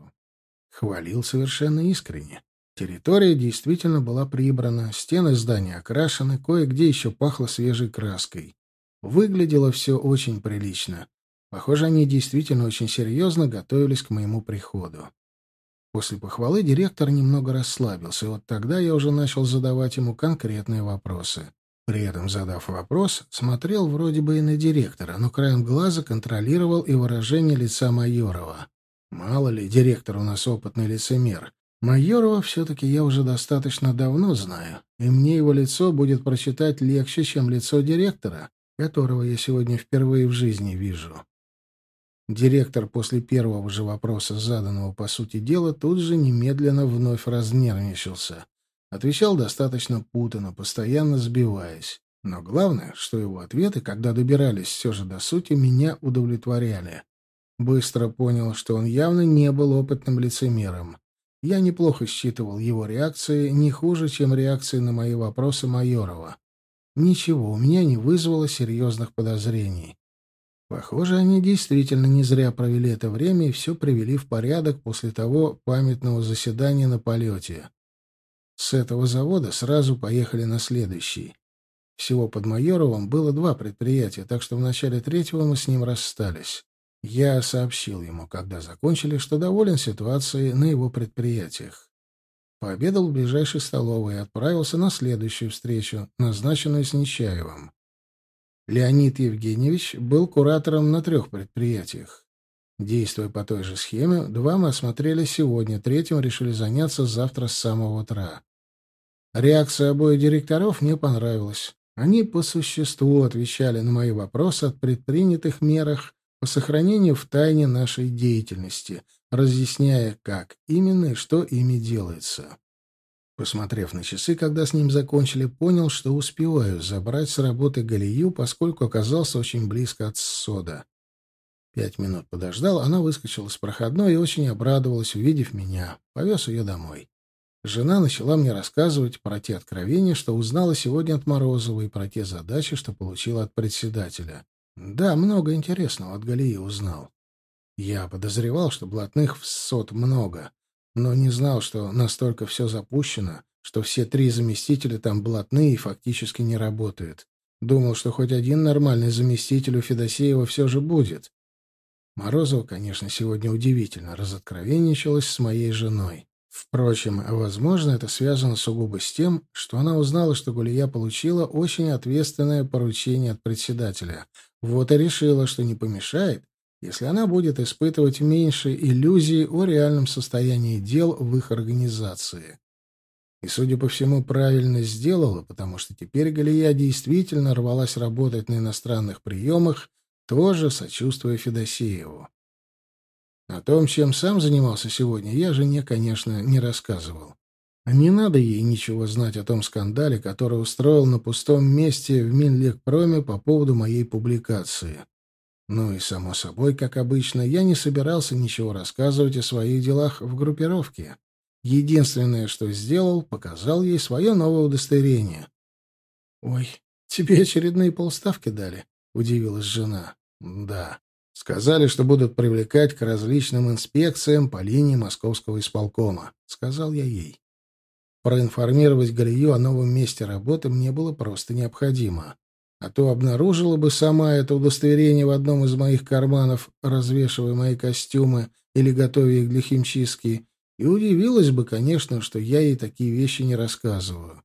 Хвалил совершенно искренне. Территория действительно была прибрана, стены здания окрашены, кое-где еще пахло свежей краской. Выглядело все очень прилично. Похоже, они действительно очень серьезно готовились к моему приходу. После похвалы директор немного расслабился, и вот тогда я уже начал задавать ему конкретные вопросы. При этом, задав вопрос, смотрел вроде бы и на директора, но краем глаза контролировал и выражение лица Майорова. Мало ли, директор у нас опытный лицемер. Майорова все-таки я уже достаточно давно знаю, и мне его лицо будет прочитать легче, чем лицо директора, которого я сегодня впервые в жизни вижу. Директор после первого же вопроса, заданного по сути дела, тут же немедленно вновь разнервничался. Отвечал достаточно путанно, постоянно сбиваясь. Но главное, что его ответы, когда добирались все же до сути, меня удовлетворяли. Быстро понял, что он явно не был опытным лицемером. Я неплохо считывал его реакции, не хуже, чем реакции на мои вопросы Майорова. Ничего у меня не вызвало серьезных подозрений. Похоже, они действительно не зря провели это время и все привели в порядок после того памятного заседания на полете. С этого завода сразу поехали на следующий. Всего под Майоровым было два предприятия, так что в начале третьего мы с ним расстались. Я сообщил ему, когда закончили, что доволен ситуацией на его предприятиях. Пообедал в ближайшей столовой и отправился на следующую встречу, назначенную с Нечаевым. Леонид Евгеньевич был куратором на трех предприятиях. Действуя по той же схеме, два мы осмотрели сегодня, третьим решили заняться завтра с самого утра. Реакция обоих директоров мне понравилась. Они по существу отвечали на мои вопросы о предпринятых мерах по сохранению в тайне нашей деятельности, разъясняя, как именно и что ими делается. Посмотрев на часы, когда с ним закончили, понял, что успеваю забрать с работы Галию, поскольку оказался очень близко от сода. Пять минут подождал, она выскочила с проходной и очень обрадовалась, увидев меня. Повез ее домой. Жена начала мне рассказывать про те откровения, что узнала сегодня от Морозова, и про те задачи, что получила от председателя. Да, много интересного от Галии узнал. Я подозревал, что блатных в сот много, но не знал, что настолько все запущено, что все три заместителя там блатные и фактически не работают. Думал, что хоть один нормальный заместитель у Федосеева все же будет. Морозова, конечно, сегодня удивительно разоткровенничалась с моей женой. Впрочем, возможно, это связано сугубо с тем, что она узнала, что Гулия получила очень ответственное поручение от председателя. Вот и решила, что не помешает, если она будет испытывать меньше иллюзий о реальном состоянии дел в их организации. И, судя по всему, правильно сделала, потому что теперь Галия действительно рвалась работать на иностранных приемах, тоже сочувствуя Федосееву. О том, чем сам занимался сегодня, я жене, конечно, не рассказывал. Не надо ей ничего знать о том скандале, который устроил на пустом месте в Минлекпроме по поводу моей публикации. Ну и, само собой, как обычно, я не собирался ничего рассказывать о своих делах в группировке. Единственное, что сделал, показал ей свое новое удостоверение. «Ой, тебе очередные полставки дали?» — удивилась жена. «Да. Сказали, что будут привлекать к различным инспекциям по линии московского исполкома», — сказал я ей. Проинформировать Галию о новом месте работы мне было просто необходимо а то обнаружила бы сама это удостоверение в одном из моих карманов, развешивая мои костюмы или готовя их для химчистки, и удивилась бы, конечно, что я ей такие вещи не рассказываю.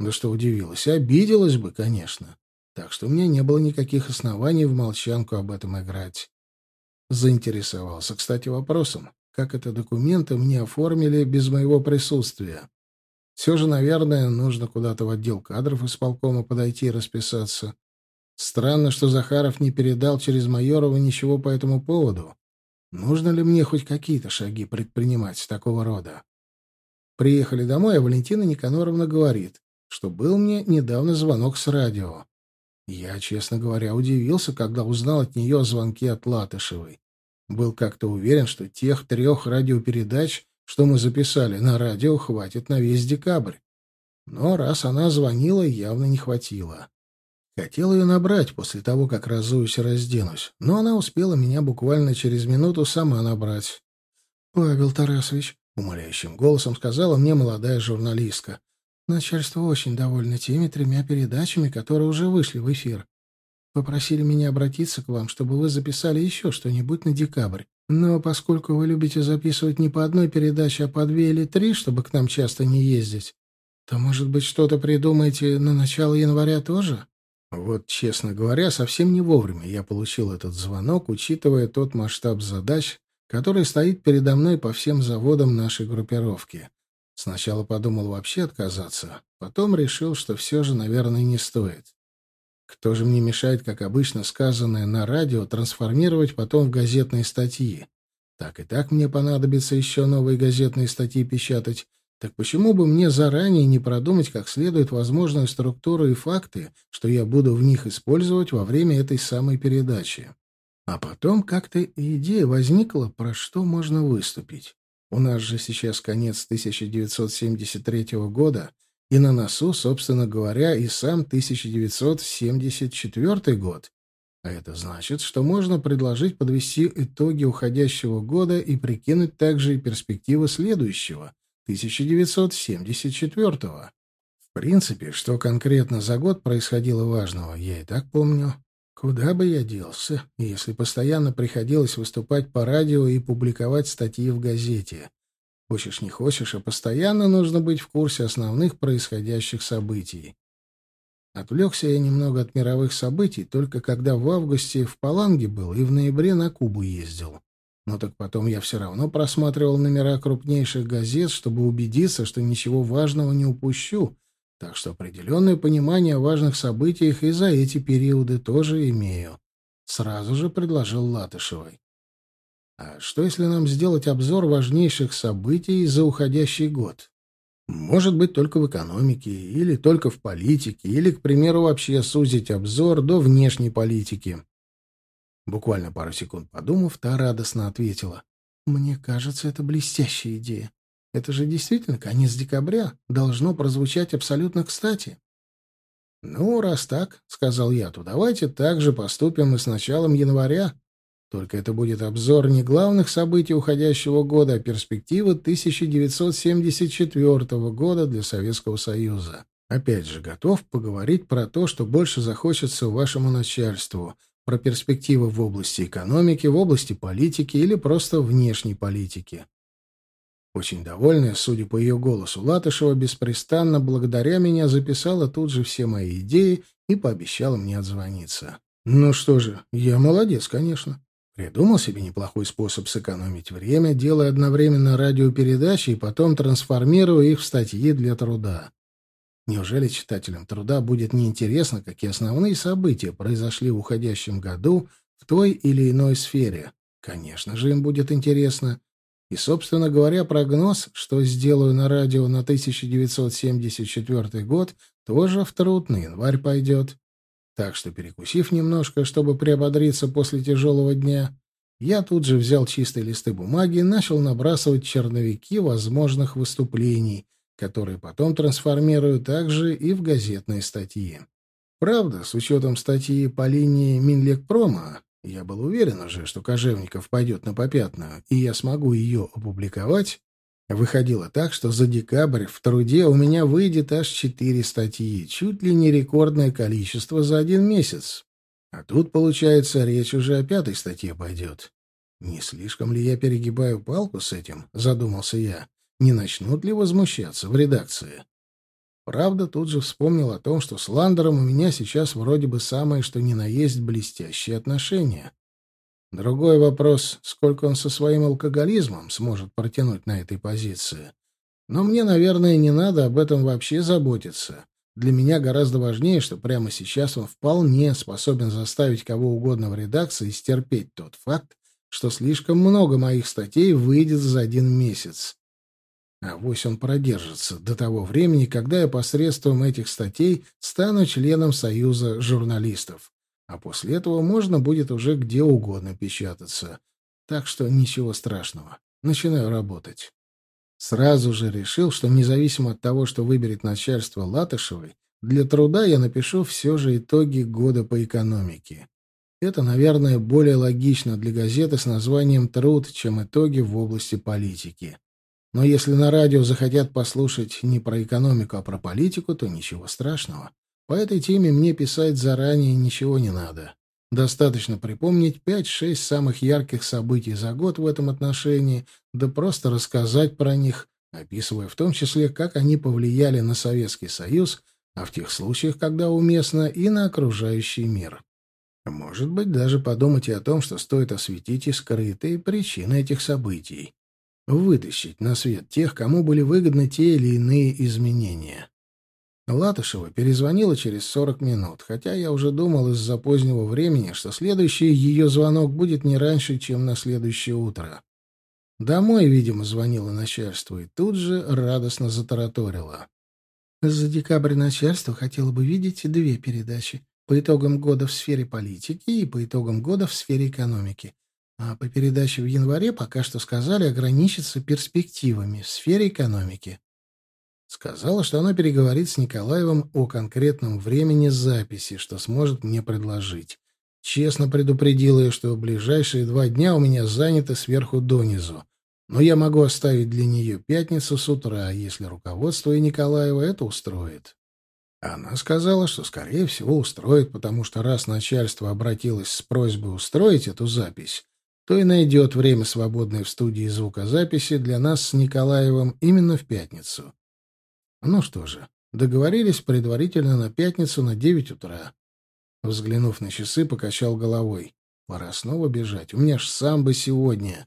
Да что удивилась, обиделась бы, конечно. Так что у меня не было никаких оснований в молчанку об этом играть. Заинтересовался, кстати, вопросом, как это документы мне оформили без моего присутствия. Все же, наверное, нужно куда-то в отдел кадров исполкома подойти и расписаться. Странно, что Захаров не передал через Майорова ничего по этому поводу. Нужно ли мне хоть какие-то шаги предпринимать такого рода? Приехали домой, а Валентина Никаноровна говорит, что был мне недавно звонок с радио. Я, честно говоря, удивился, когда узнал от нее о звонке от Латышевой. Был как-то уверен, что тех трех радиопередач что мы записали на радио, хватит на весь декабрь. Но раз она звонила, явно не хватило. Хотел ее набрать после того, как разуюсь и разденусь, но она успела меня буквально через минуту сама набрать. — Павел Тарасович, — умоляющим голосом сказала мне молодая журналистка, — начальство очень довольно теми тремя передачами, которые уже вышли в эфир. Попросили меня обратиться к вам, чтобы вы записали еще что-нибудь на декабрь. Но поскольку вы любите записывать не по одной передаче, а по две или три, чтобы к нам часто не ездить, то, может быть, что-то придумаете на начало января тоже? Вот, честно говоря, совсем не вовремя я получил этот звонок, учитывая тот масштаб задач, который стоит передо мной по всем заводам нашей группировки. Сначала подумал вообще отказаться, потом решил, что все же, наверное, не стоит. Кто же мне мешает, как обычно сказанное на радио, трансформировать потом в газетные статьи? Так и так мне понадобится еще новые газетные статьи печатать, так почему бы мне заранее не продумать как следует возможную структуру и факты, что я буду в них использовать во время этой самой передачи? А потом как-то идея возникла, про что можно выступить. У нас же сейчас конец 1973 года, и на носу, собственно говоря, и сам 1974 год. А это значит, что можно предложить подвести итоги уходящего года и прикинуть также и перспективы следующего, 1974-го. В принципе, что конкретно за год происходило важного, я и так помню. Куда бы я делся, если постоянно приходилось выступать по радио и публиковать статьи в газете. Хочешь не хочешь, а постоянно нужно быть в курсе основных происходящих событий. Отвлекся я немного от мировых событий, только когда в августе в Паланге был и в ноябре на Кубу ездил. Но так потом я все равно просматривал номера крупнейших газет, чтобы убедиться, что ничего важного не упущу, так что определенное понимание о важных событиях и за эти периоды тоже имею. Сразу же предложил Латышевой. А что, если нам сделать обзор важнейших событий за уходящий год? Может быть, только в экономике, или только в политике, или, к примеру, вообще сузить обзор до внешней политики. Буквально пару секунд подумав, та радостно ответила. «Мне кажется, это блестящая идея. Это же действительно конец декабря. Должно прозвучать абсолютно кстати». «Ну, раз так, — сказал я, — то давайте так же поступим и с началом января. Только это будет обзор не главных событий уходящего года, а перспективы 1974 года для Советского Союза. Опять же, готов поговорить про то, что больше захочется вашему начальству — про перспективы в области экономики, в области политики или просто внешней политики. Очень довольная, судя по ее голосу, Латышева беспрестанно благодаря меня записала тут же все мои идеи и пообещала мне отзвониться. Ну что же, я молодец, конечно. Придумал себе неплохой способ сэкономить время, делая одновременно радиопередачи и потом трансформируя их в статьи для труда. Неужели читателям труда будет неинтересно, какие основные события произошли в уходящем году в той или иной сфере? Конечно же, им будет интересно. И, собственно говоря, прогноз, что сделаю на радио на 1974 год, тоже в труд на январь пойдет. Так что, перекусив немножко, чтобы приободриться после тяжелого дня, я тут же взял чистые листы бумаги и начал набрасывать черновики возможных выступлений — которые потом трансформирую также и в газетные статьи. Правда, с учетом статьи по линии Минлекпрома, я был уверен уже, что Кожевников пойдет на попятную, и я смогу ее опубликовать, выходило так, что за декабрь в труде у меня выйдет аж четыре статьи, чуть ли не рекордное количество за один месяц. А тут, получается, речь уже о пятой статье пойдет. Не слишком ли я перегибаю палку с этим, задумался я не начнут ли возмущаться в редакции. Правда, тут же вспомнил о том, что с Ландером у меня сейчас вроде бы самое что ни на есть блестящие отношения. Другой вопрос, сколько он со своим алкоголизмом сможет протянуть на этой позиции. Но мне, наверное, не надо об этом вообще заботиться. Для меня гораздо важнее, что прямо сейчас он вполне способен заставить кого угодно в редакции стерпеть тот факт, что слишком много моих статей выйдет за один месяц. А вось он продержится до того времени, когда я посредством этих статей стану членом Союза журналистов. А после этого можно будет уже где угодно печататься. Так что ничего страшного. Начинаю работать. Сразу же решил, что независимо от того, что выберет начальство Латышевой, для труда я напишу все же итоги года по экономике. Это, наверное, более логично для газеты с названием «Труд», чем итоги в области политики. Но если на радио захотят послушать не про экономику, а про политику, то ничего страшного. По этой теме мне писать заранее ничего не надо. Достаточно припомнить пять-шесть самых ярких событий за год в этом отношении, да просто рассказать про них, описывая в том числе, как они повлияли на Советский Союз, а в тех случаях, когда уместно, и на окружающий мир. Может быть, даже подумать и о том, что стоит осветить и скрытые причины этих событий. Вытащить на свет тех, кому были выгодны те или иные изменения. Латышева перезвонила через сорок минут, хотя я уже думал из-за позднего времени, что следующий ее звонок будет не раньше, чем на следующее утро. Домой, видимо, звонила начальство и тут же радостно затараторила. За декабрь начальство хотело бы видеть две передачи по итогам года в сфере политики и по итогам года в сфере экономики. А по передаче в январе пока что сказали ограничиться перспективами в сфере экономики. Сказала, что она переговорит с Николаевым о конкретном времени записи, что сможет мне предложить. Честно предупредила ее, что в ближайшие два дня у меня заняты сверху донизу. Но я могу оставить для нее пятницу с утра, если руководство и Николаева это устроит. Она сказала, что, скорее всего, устроит, потому что раз начальство обратилось с просьбой устроить эту запись, то и найдет время, свободное в студии звукозаписи, для нас с Николаевым именно в пятницу. Ну что же, договорились предварительно на пятницу на девять утра. Взглянув на часы, покачал головой. Пора снова бежать. У меня ж сам бы сегодня.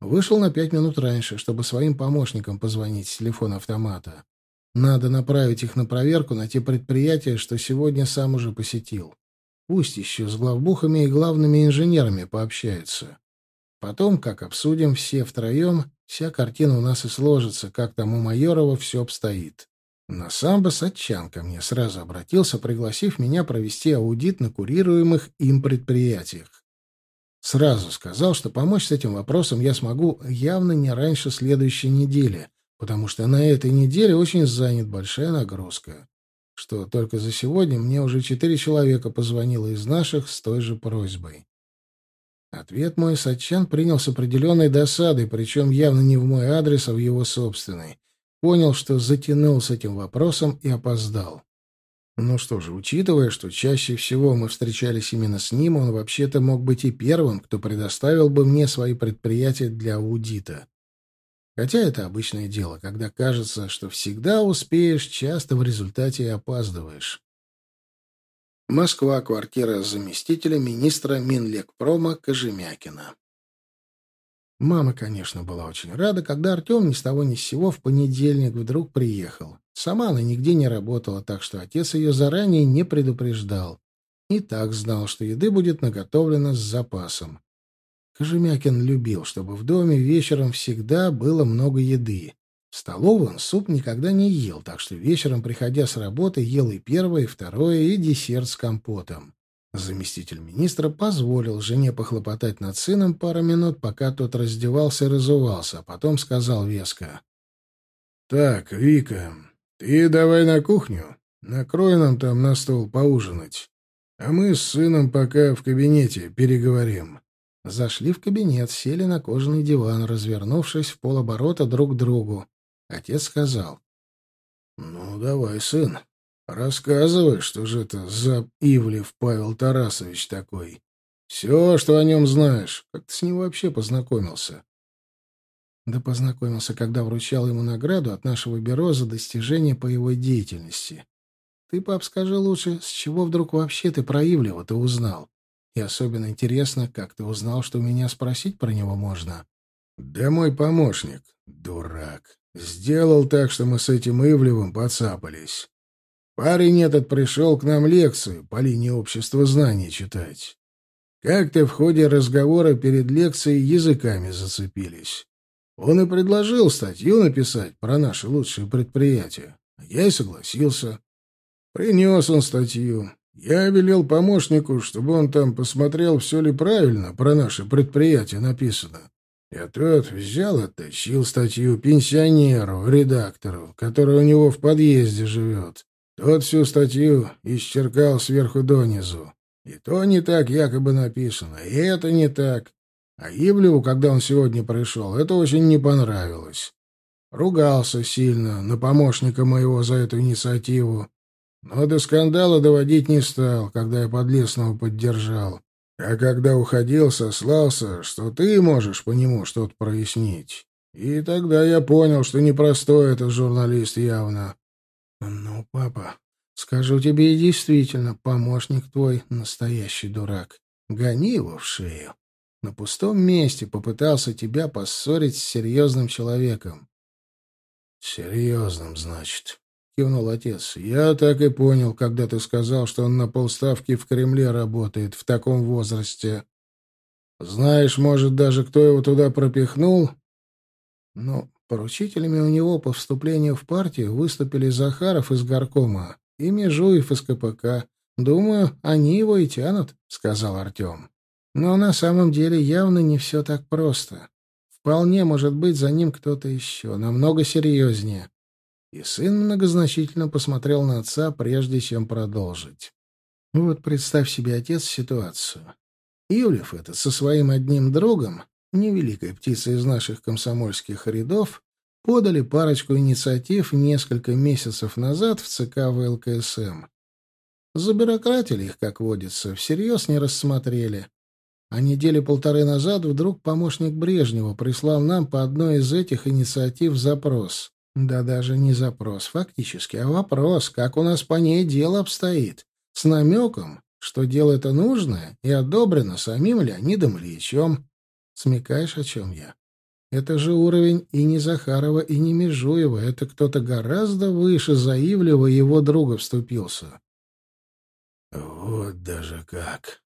Вышел на пять минут раньше, чтобы своим помощникам позвонить с телефона автомата. Надо направить их на проверку на те предприятия, что сегодня сам уже посетил. Пусть еще с главбухами и главными инженерами пообщаются. Потом, как обсудим все втроем, вся картина у нас и сложится, как там у Майорова все обстоит. На самбо Сатчан мне сразу обратился, пригласив меня провести аудит на курируемых им предприятиях. Сразу сказал, что помочь с этим вопросом я смогу явно не раньше следующей недели, потому что на этой неделе очень занят, большая нагрузка. Что только за сегодня мне уже четыре человека позвонило из наших с той же просьбой. Ответ мой Сатчан принял с определенной досадой, причем явно не в мой адрес, а в его собственный. Понял, что затянул с этим вопросом и опоздал. Ну что же, учитывая, что чаще всего мы встречались именно с ним, он вообще-то мог быть и первым, кто предоставил бы мне свои предприятия для аудита. Хотя это обычное дело, когда кажется, что всегда успеешь, часто в результате и опаздываешь. Москва, квартира заместителя министра Минлекпрома Кожемякина. Мама, конечно, была очень рада, когда Артем ни с того ни с сего в понедельник вдруг приехал. Сама она нигде не работала, так что отец ее заранее не предупреждал. И так знал, что еды будет наготовлено с запасом. Кожемякин любил, чтобы в доме вечером всегда было много еды. В столовую он суп никогда не ел, так что вечером, приходя с работы, ел и первое, и второе, и десерт с компотом. Заместитель министра позволил жене похлопотать над сыном пару минут, пока тот раздевался и разувался, а потом сказал веско. — Так, Вика, ты давай на кухню, накрой нам там на стол поужинать, а мы с сыном пока в кабинете переговорим. Зашли в кабинет, сели на кожаный диван, развернувшись в полоборота друг к другу. Отец сказал. — Ну, давай, сын, рассказывай, что же это за Ивлев Павел Тарасович такой. Все, что о нем знаешь. Как ты с ним вообще познакомился? Да познакомился, когда вручал ему награду от нашего бюро за достижение по его деятельности. Ты, пап, скажи лучше, с чего вдруг вообще ты про Ивлева-то узнал? И особенно интересно, как ты узнал, что у меня спросить про него можно. Да мой помощник, дурак, сделал так, что мы с этим Ивлевым подцапались. Парень этот пришел к нам лекцию по линии общества знаний читать. Как-то в ходе разговора перед лекцией языками зацепились. Он и предложил статью написать про наши лучшие предприятия. Я и согласился. Принес он статью. Я велел помощнику, чтобы он там посмотрел, все ли правильно про наше предприятие написано. И тот взял оттащил статью пенсионеру, редактору, который у него в подъезде живет. Тот всю статью исчеркал сверху донизу. И то не так якобы написано, и это не так. А Ивлеву, когда он сегодня пришел, это очень не понравилось. Ругался сильно на помощника моего за эту инициативу. Но до скандала доводить не стал, когда я Подлесного поддержал. А когда уходил, сослался, что ты можешь по нему что-то прояснить. И тогда я понял, что непростой этот журналист явно. Ну, папа, скажу тебе действительно, помощник твой настоящий дурак. Гони его в шею. На пустом месте попытался тебя поссорить с серьезным человеком. Серьезным, значит. — кивнул отец. «Я так и понял, когда ты сказал, что он на полставки в Кремле работает в таком возрасте. Знаешь, может, даже кто его туда пропихнул?» «Ну, поручителями у него по вступлению в партию выступили Захаров из горкома и Межуев из КПК. Думаю, они его и тянут», — сказал Артем. «Но на самом деле явно не все так просто. Вполне может быть за ним кто-то еще, намного серьезнее». И сын многозначительно посмотрел на отца, прежде чем продолжить. Вот представь себе, отец, ситуацию. Ивлев этот со своим одним другом, невеликой птицей из наших комсомольских рядов, подали парочку инициатив несколько месяцев назад в ЦК ВЛКСМ. Забюрократили их, как водится, всерьез не рассмотрели. А недели полторы назад вдруг помощник Брежнева прислал нам по одной из этих инициатив запрос. Да даже не запрос фактически, а вопрос, как у нас по ней дело обстоит, с намеком, что дело это нужное и одобрено самим Леонидом Ильичем. Смекаешь, о чем я? Это же уровень и не Захарова, и не Межуева. Это кто-то гораздо выше Заивлева его друга вступился. Вот даже как.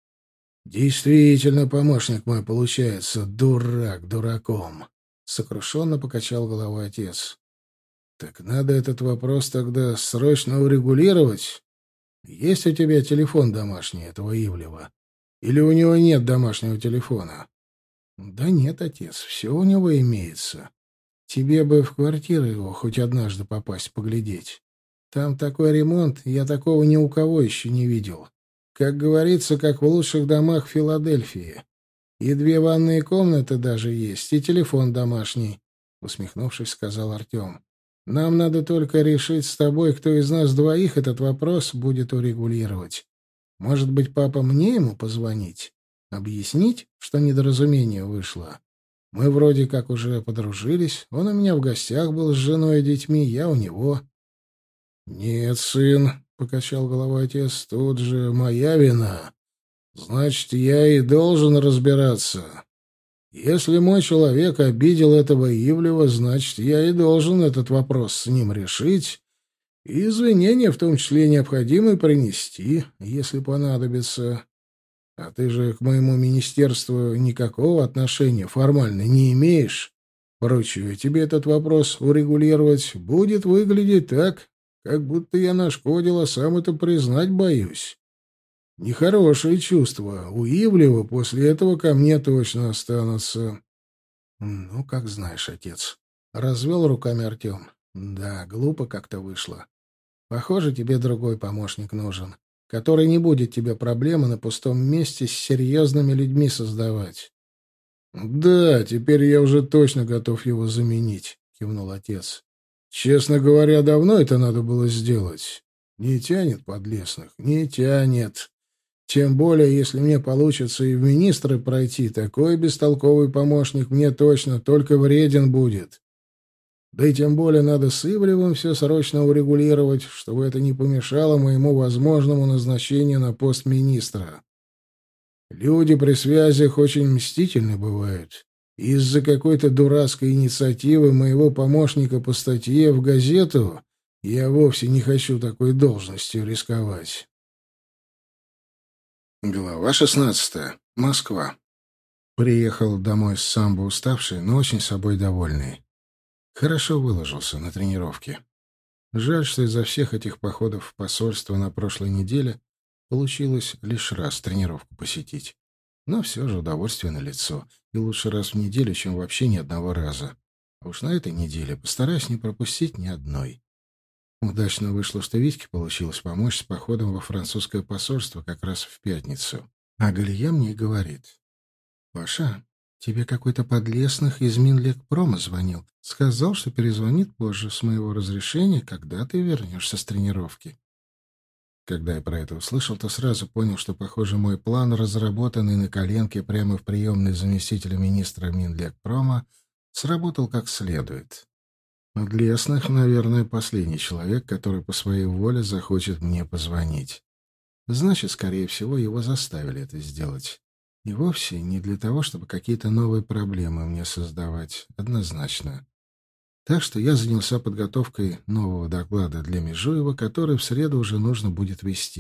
Действительно, помощник мой получается дурак дураком. Сокрушенно покачал головой отец. Так надо этот вопрос тогда срочно урегулировать. Есть у тебя телефон домашний этого Ивлева? Или у него нет домашнего телефона? Да нет, отец, все у него имеется. Тебе бы в квартиру его хоть однажды попасть поглядеть. Там такой ремонт, я такого ни у кого еще не видел. Как говорится, как в лучших домах Филадельфии. И две ванные комнаты даже есть, и телефон домашний, — усмехнувшись, сказал Артем. Нам надо только решить с тобой, кто из нас двоих этот вопрос будет урегулировать. Может быть, папа мне ему позвонить? Объяснить, что недоразумение вышло? Мы вроде как уже подружились. Он у меня в гостях был с женой и детьми, я у него. — Нет, сын, — покачал головой отец, — тут же моя вина. Значит, я и должен разбираться. Если мой человек обидел этого Ивлева, значит, я и должен этот вопрос с ним решить, и извинения, в том числе необходимые, принести, если понадобится. А ты же к моему министерству никакого отношения формально не имеешь. Поручаю тебе этот вопрос урегулировать. Будет выглядеть так, как будто я нашкодил, а сам это признать боюсь. Нехорошие чувства. У Ивлева после этого ко мне точно останутся. — Ну, как знаешь, отец. Развел руками Артем. — Да, глупо как-то вышло. Похоже, тебе другой помощник нужен, который не будет тебе проблемы на пустом месте с серьезными людьми создавать. — Да, теперь я уже точно готов его заменить, — кивнул отец. — Честно говоря, давно это надо было сделать. Не тянет подлесных, не тянет. Тем более, если мне получится и в министры пройти, такой бестолковый помощник мне точно только вреден будет. Да и тем более надо с Ивлевым все срочно урегулировать, чтобы это не помешало моему возможному назначению на пост министра. Люди при связях очень мстительны бывают. Из-за какой-то дурацкой инициативы моего помощника по статье в газету я вовсе не хочу такой должностью рисковать. Глава шестнадцатая. Москва. Приехал домой с самбо уставший, но очень собой довольный. Хорошо выложился на тренировке. Жаль, что из-за всех этих походов в посольство на прошлой неделе получилось лишь раз тренировку посетить. Но все же удовольствие на лицо, и лучше раз в неделю, чем вообще ни одного раза. А уж на этой неделе постараюсь не пропустить ни одной. Удачно вышло, что Витьке получилось помочь с походом во французское посольство как раз в пятницу. А Галия мне говорит. «Паша, тебе какой-то подлесных из Минлекпрома звонил. Сказал, что перезвонит позже с моего разрешения, когда ты вернешься с тренировки». Когда я про это услышал, то сразу понял, что, похоже, мой план, разработанный на коленке прямо в приемной заместителя министра Минлекпрома, сработал как следует. Глесных, наверное, последний человек, который по своей воле захочет мне позвонить. Значит, скорее всего, его заставили это сделать. И вовсе не для того, чтобы какие-то новые проблемы мне создавать. Однозначно. Так что я занялся подготовкой нового доклада для Межуева, который в среду уже нужно будет вести.